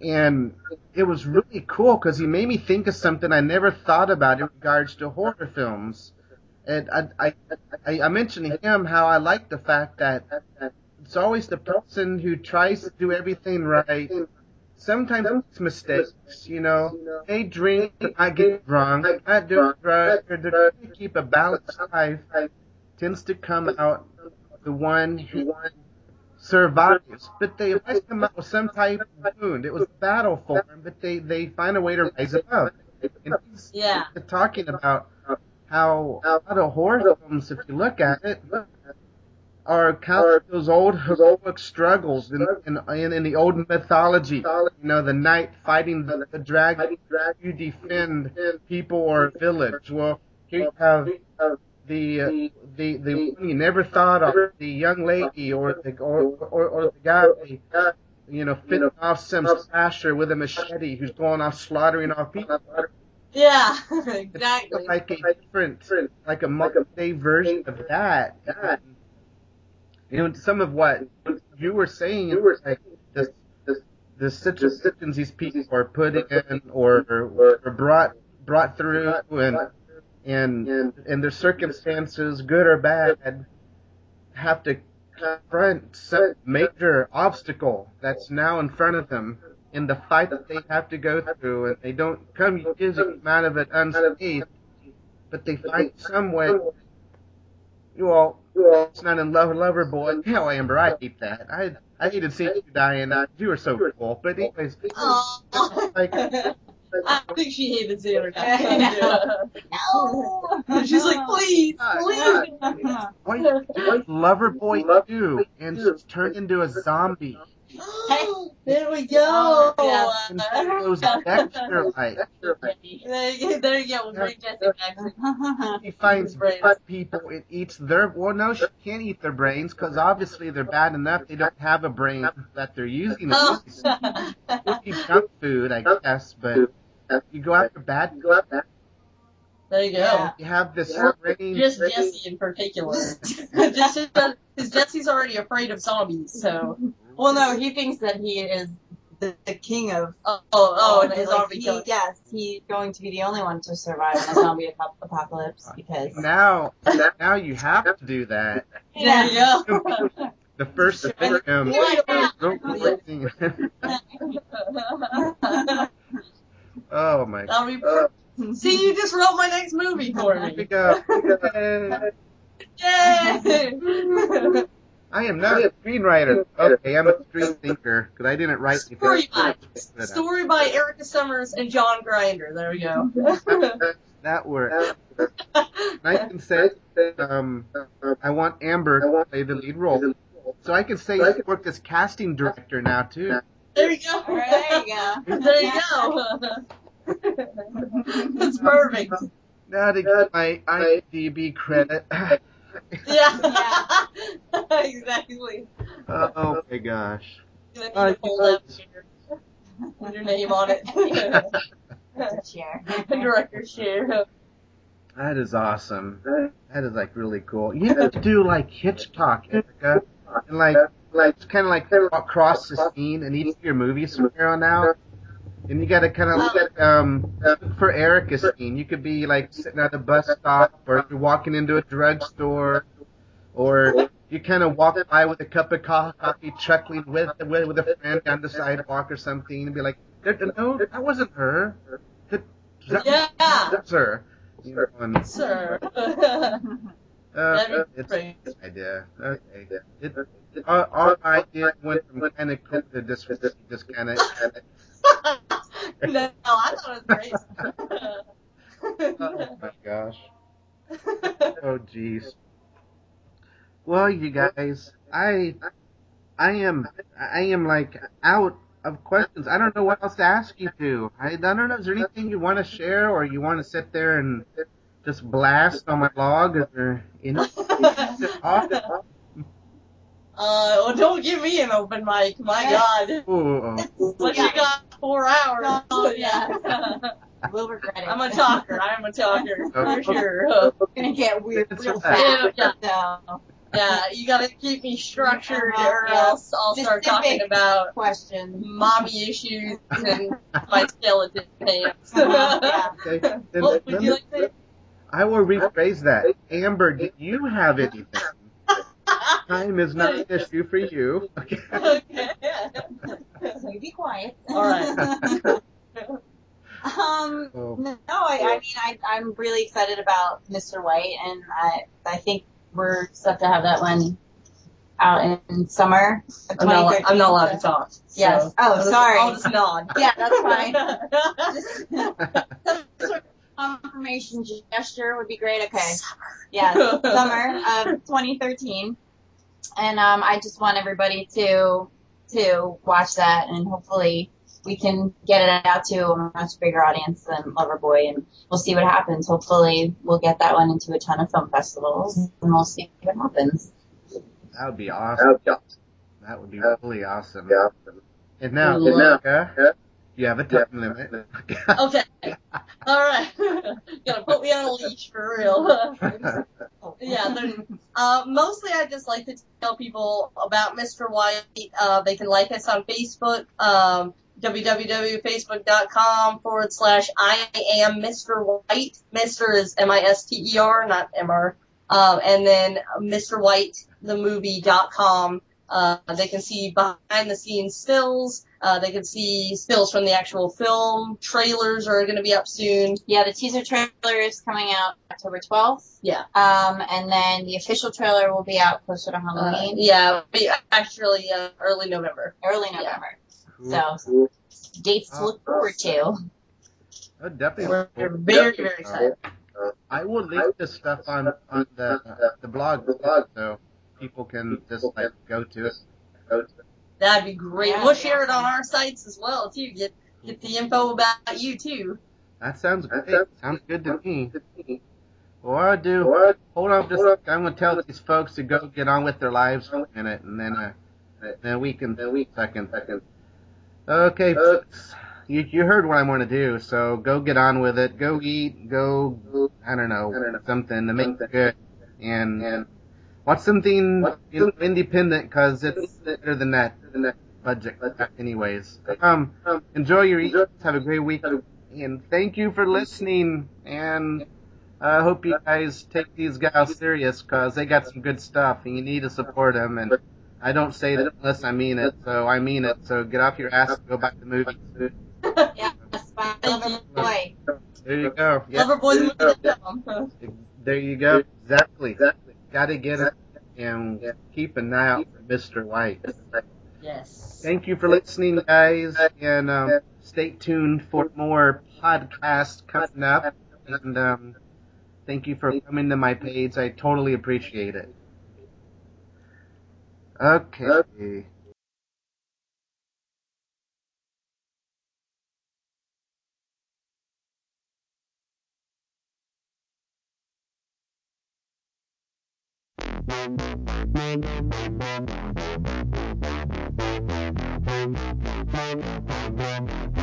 and it was really cool because he made me think of something I never thought about in regards to horror films. And I, I, I, I mentioned to him how I like the fact that it's always the person who tries to do everything right. Sometimes it's mistakes, you know. They drink, not get drunk, not do drugs, or they're trying to keep a balanced life. Tends to come out the one who survives, but they always come out with some type of wound. It was a battle for them, but they they find a way to rise above. And he's Yeah. talking about how a lot of horror films, if you look at it, are kind those old heroic struggles in, in, in, in the old mythology. You know, the knight fighting the, the dragon You defend people or village. Well, here you have the uh, the the one you never thought of, the young lady or the or or, or the guy, you know, fitting off some slasher with a machete who's going off slaughtering off people. Yeah. [LAUGHS] It's exactly. like a different, like a modern day version of that. And, you know, some of what you were saying is like the, the situations these people are put in or, or, brought brought through and and and their circumstances, good or bad, have to confront some major obstacle that's now in front of them in the fight that they have to go through, and they don't come usually out of it unscathed, but they find some way. Well, it's not in love, Loverboy. Hell, Amber, I hate that. I I hated seeing you die, and uh, you were so cool. But anyways, Aw. like [LAUGHS] I think she hated Xander. [LAUGHS] No. She's like, please, please. what did Loverboy do? And she's turned into a zombie. There we go. Oh, And those Dexter like. There you go. There you go. We'll bring Jesse back. She finds Brains. people and eats their. Well, no, she can't eat their brains because obviously they're bad enough. They don't have a brain that they're using. Oh. It'd be junk food, I guess, but you go after bad people. There you go. Yeah. You have this brain. Just Jesse in particular. [LAUGHS] Just uh, because Jesse's already afraid of zombies, so. Well, no, he thinks that he is the, the king of. Oh, oh, oh and his like, zombie he, killer. Yes, he's going to be the only one to survive in a zombie ap- apocalypse because. Now, now you have to do that. There you go. The first [LAUGHS] victim. Um, [LAUGHS] [LAUGHS] oh my. That'll be. See, you just wrote my next movie for Here we me. go. Yay! I am not a screenwriter. Okay, I'm a screen thinker because I didn't write anything. Story by Story by Erica Summers and John Ginder. There we go. [LAUGHS] That works. I can say, um, I want Amber to play the lead role. So I can say you worked as casting director now too. there you go. There you go. There you go. That's perfect. Now to get my IMDb credit. [LAUGHS] Yeah. yeah. [LAUGHS] exactly. oh my gosh. Gonna need Uh, a fold up chair with your name on it. Chair. [LAUGHS] [LAUGHS] Director's chair. That is awesome. That is like really cool. You have to do like Hitchcock, Erica, and like like it's kind of like across the scene in each of your movies from here on out. And you got to kind of look um look for Erica's scene. You could be like sitting at a bus stop, or you're walking into a drugstore, or you kind of walk by with a cup of coffee, chuckling with with, with a friend down the sidewalk or something, and be like, "No, that wasn't her. That, that, Yeah. that's her." You know, and, Sir. [LAUGHS] uh, it's an idea. Okay. It, all, all I did went from kind of cool to just, just kind of. [LAUGHS] no, I thought it was great. Oh my gosh. [LAUGHS] Oh jeez. Well, you guys, I, I am, I am like out of questions. I don't know what else to ask you to. I, I don't know. Is there anything you want to share, or you want to sit there and just blast on my blog, or you know? uh, well, don't give me an open mic. My [LAUGHS] God. Oh, But you got four hours. Oh, [LAUGHS] yeah. [LAUGHS] We'll regret it. I'm a talker. I'm a talker. For sure. Uh, It's [LAUGHS] gonna get weird It's real okay. fast. So, yeah, you gotta keep me structured or else I'll start talking about question. mommy issues and my skeleton pants. Uh-huh, yeah. okay. Then What let would me- you like to say? I will rephrase that. Amber, do you have anything? Time is not an issue for you. Okay. okay. So [LAUGHS] you be quiet. All right. [LAUGHS] Um, Oh. no, I, I mean, I, I'm really excited about Mr. White, and I, I think we're set to have that one out in summer I'm not, I'm not allowed to talk. Yes. so Oh, I'll sorry. I'll just nod. [LAUGHS] Yeah, that's fine. Some sort of confirmation gesture would be great. Okay. Yeah, summer of 2013, and um, I just want everybody to to watch that, and hopefully we can get it out to a much bigger audience than Loverboy, and we'll see what happens. Hopefully, we'll get that one into a ton of film festivals, and we'll see what happens. That would be awesome. That would be really awesome. Yeah. And now, Love- Jessica, you have a time limit. [LAUGHS] Okay. All right. [LAUGHS] Gotta put me on a leash for real. [LAUGHS] yeah. Uh, mostly, I just like to tell people about Mr. White. Uh, they can like us on Facebook. Um, www.facebook.com forward slash I am Mr. White. Mr. is M-I-S-T-E-R, not M-R. Um, and then Mr. White, the MrWhiteTheMovie.com. Uh, they can see behind the scenes stills. Uh, they can see stills from the actual film. Trailers are going to be up soon. Yeah, the teaser trailer is coming out October 12th. Yeah. Um, and then the official trailer will be out closer to Uh, Halloween, yeah, actually, uh, early November. early yeah. November. Cool. So dates to look forward to. Oh, definitely. We're, we're very, very excited. I will link this stuff on on the the blog so people can just like go to it. That'd be great. Yeah, we'll share it on our sites as well too. Get get the info about you too. That sounds great. Sounds good to me. Well, I'll do. Hold on, just I'm gonna tell these folks to go get on with their lives for a minute, and then uh, then we can second second. Okay, folks. You you heard what I want to do, so go get on with it. Go eat. Go I don't know something to make it good, and and watch something you know, independent because it's better than that budget anyways. Um, enjoy your eats. Have a great week, and thank you for listening. And I hope you guys take these guys serious because they got some good stuff, and you need to support them. And I don't say that unless I mean it, so I mean it. So get off your ass and go back to movies. [LAUGHS] Yes, bye, Thank There you go. Yeah, Loverboysmovie.com. there you go. Exactly. Got to get it and keep an eye out for Mr. White. Yes. Thank you for listening, guys, and um, stay tuned for more podcasts coming up. And um, thank you for coming to my page. I totally appreciate it. Okay. At you.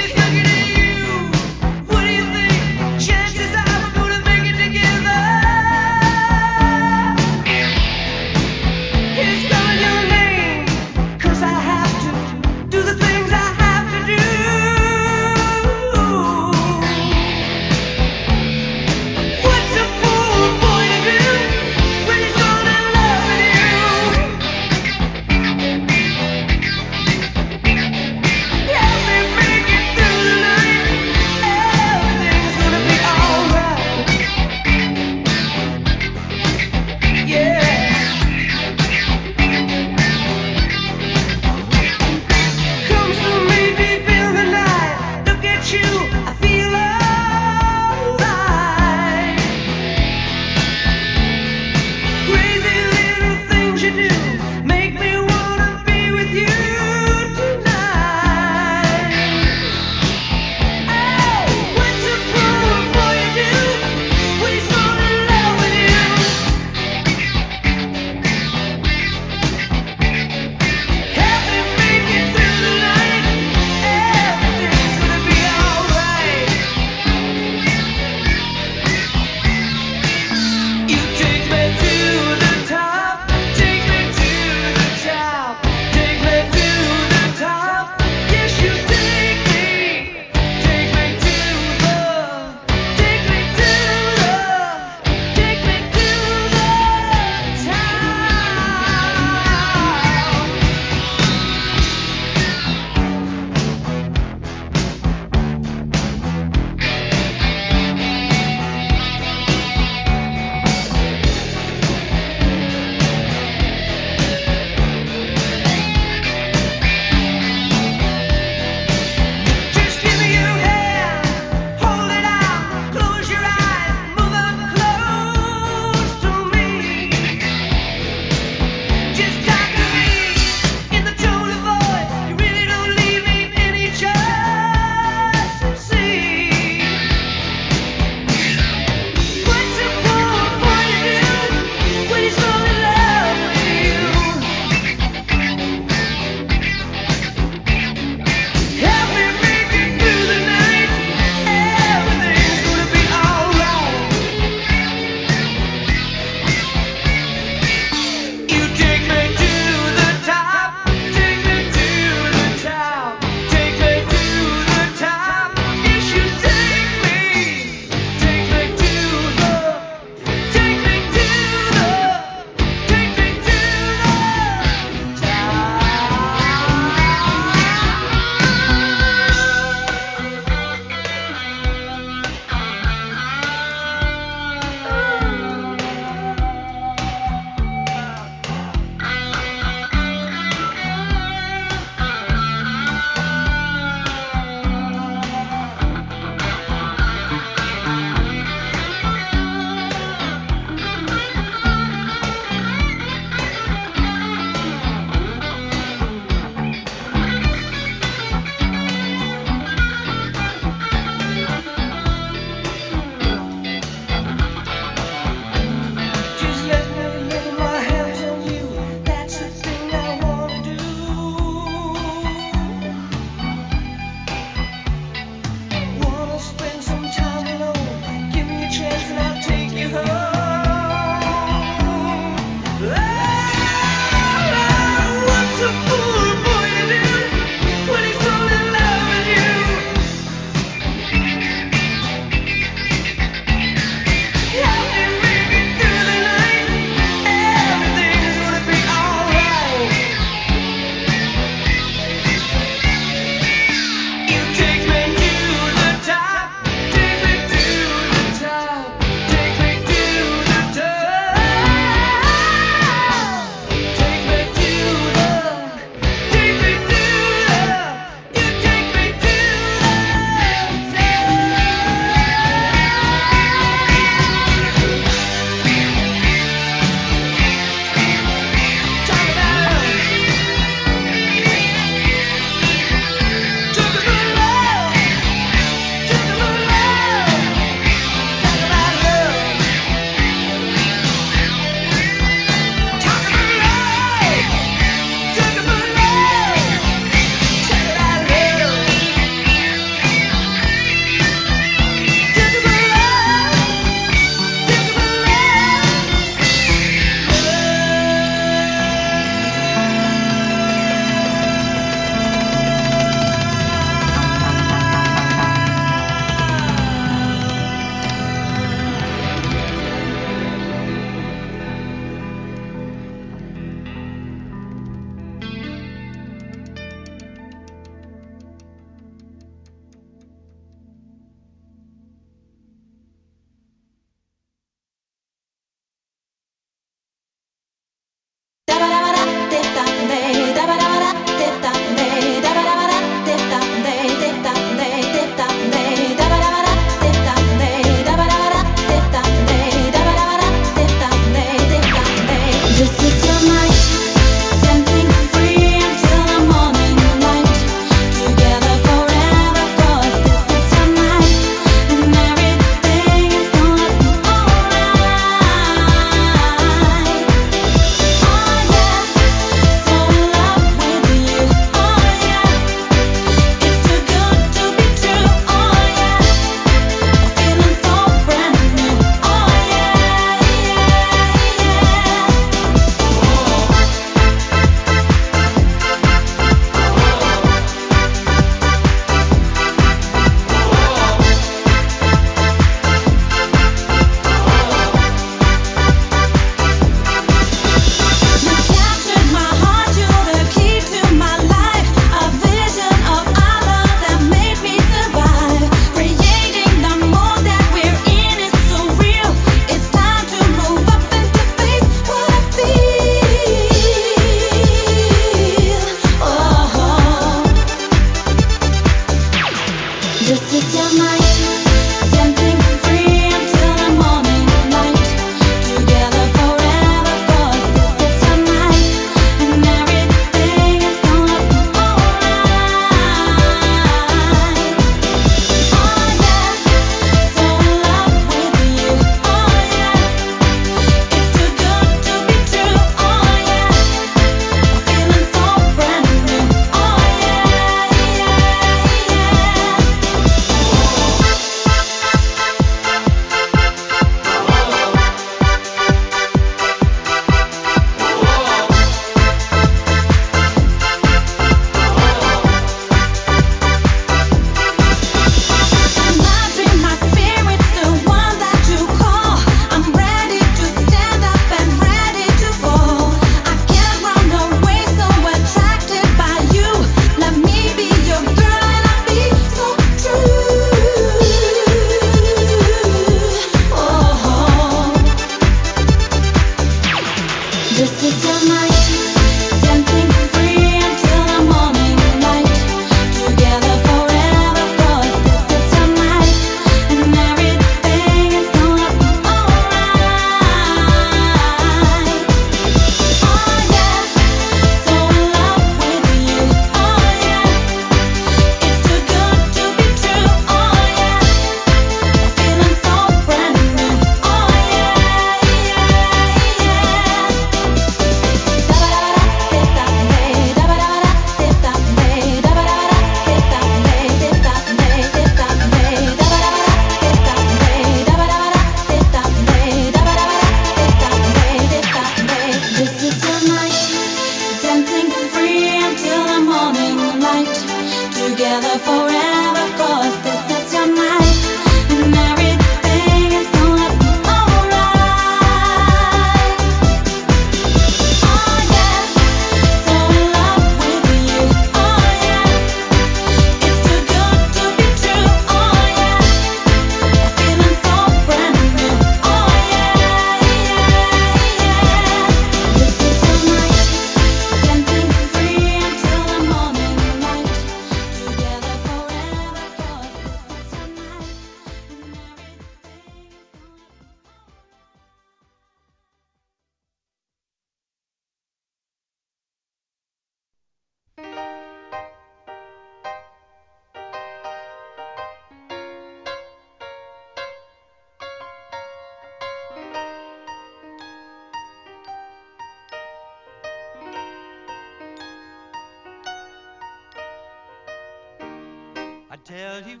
Tell you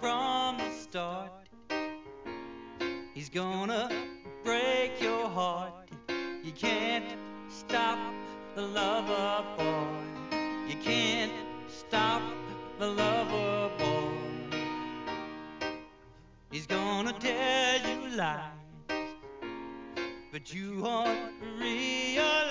from the start, he's gonna break your heart. You can't stop the lover boy. You can't stop the lover boy. He's gonna tell you lies, but you won't realize.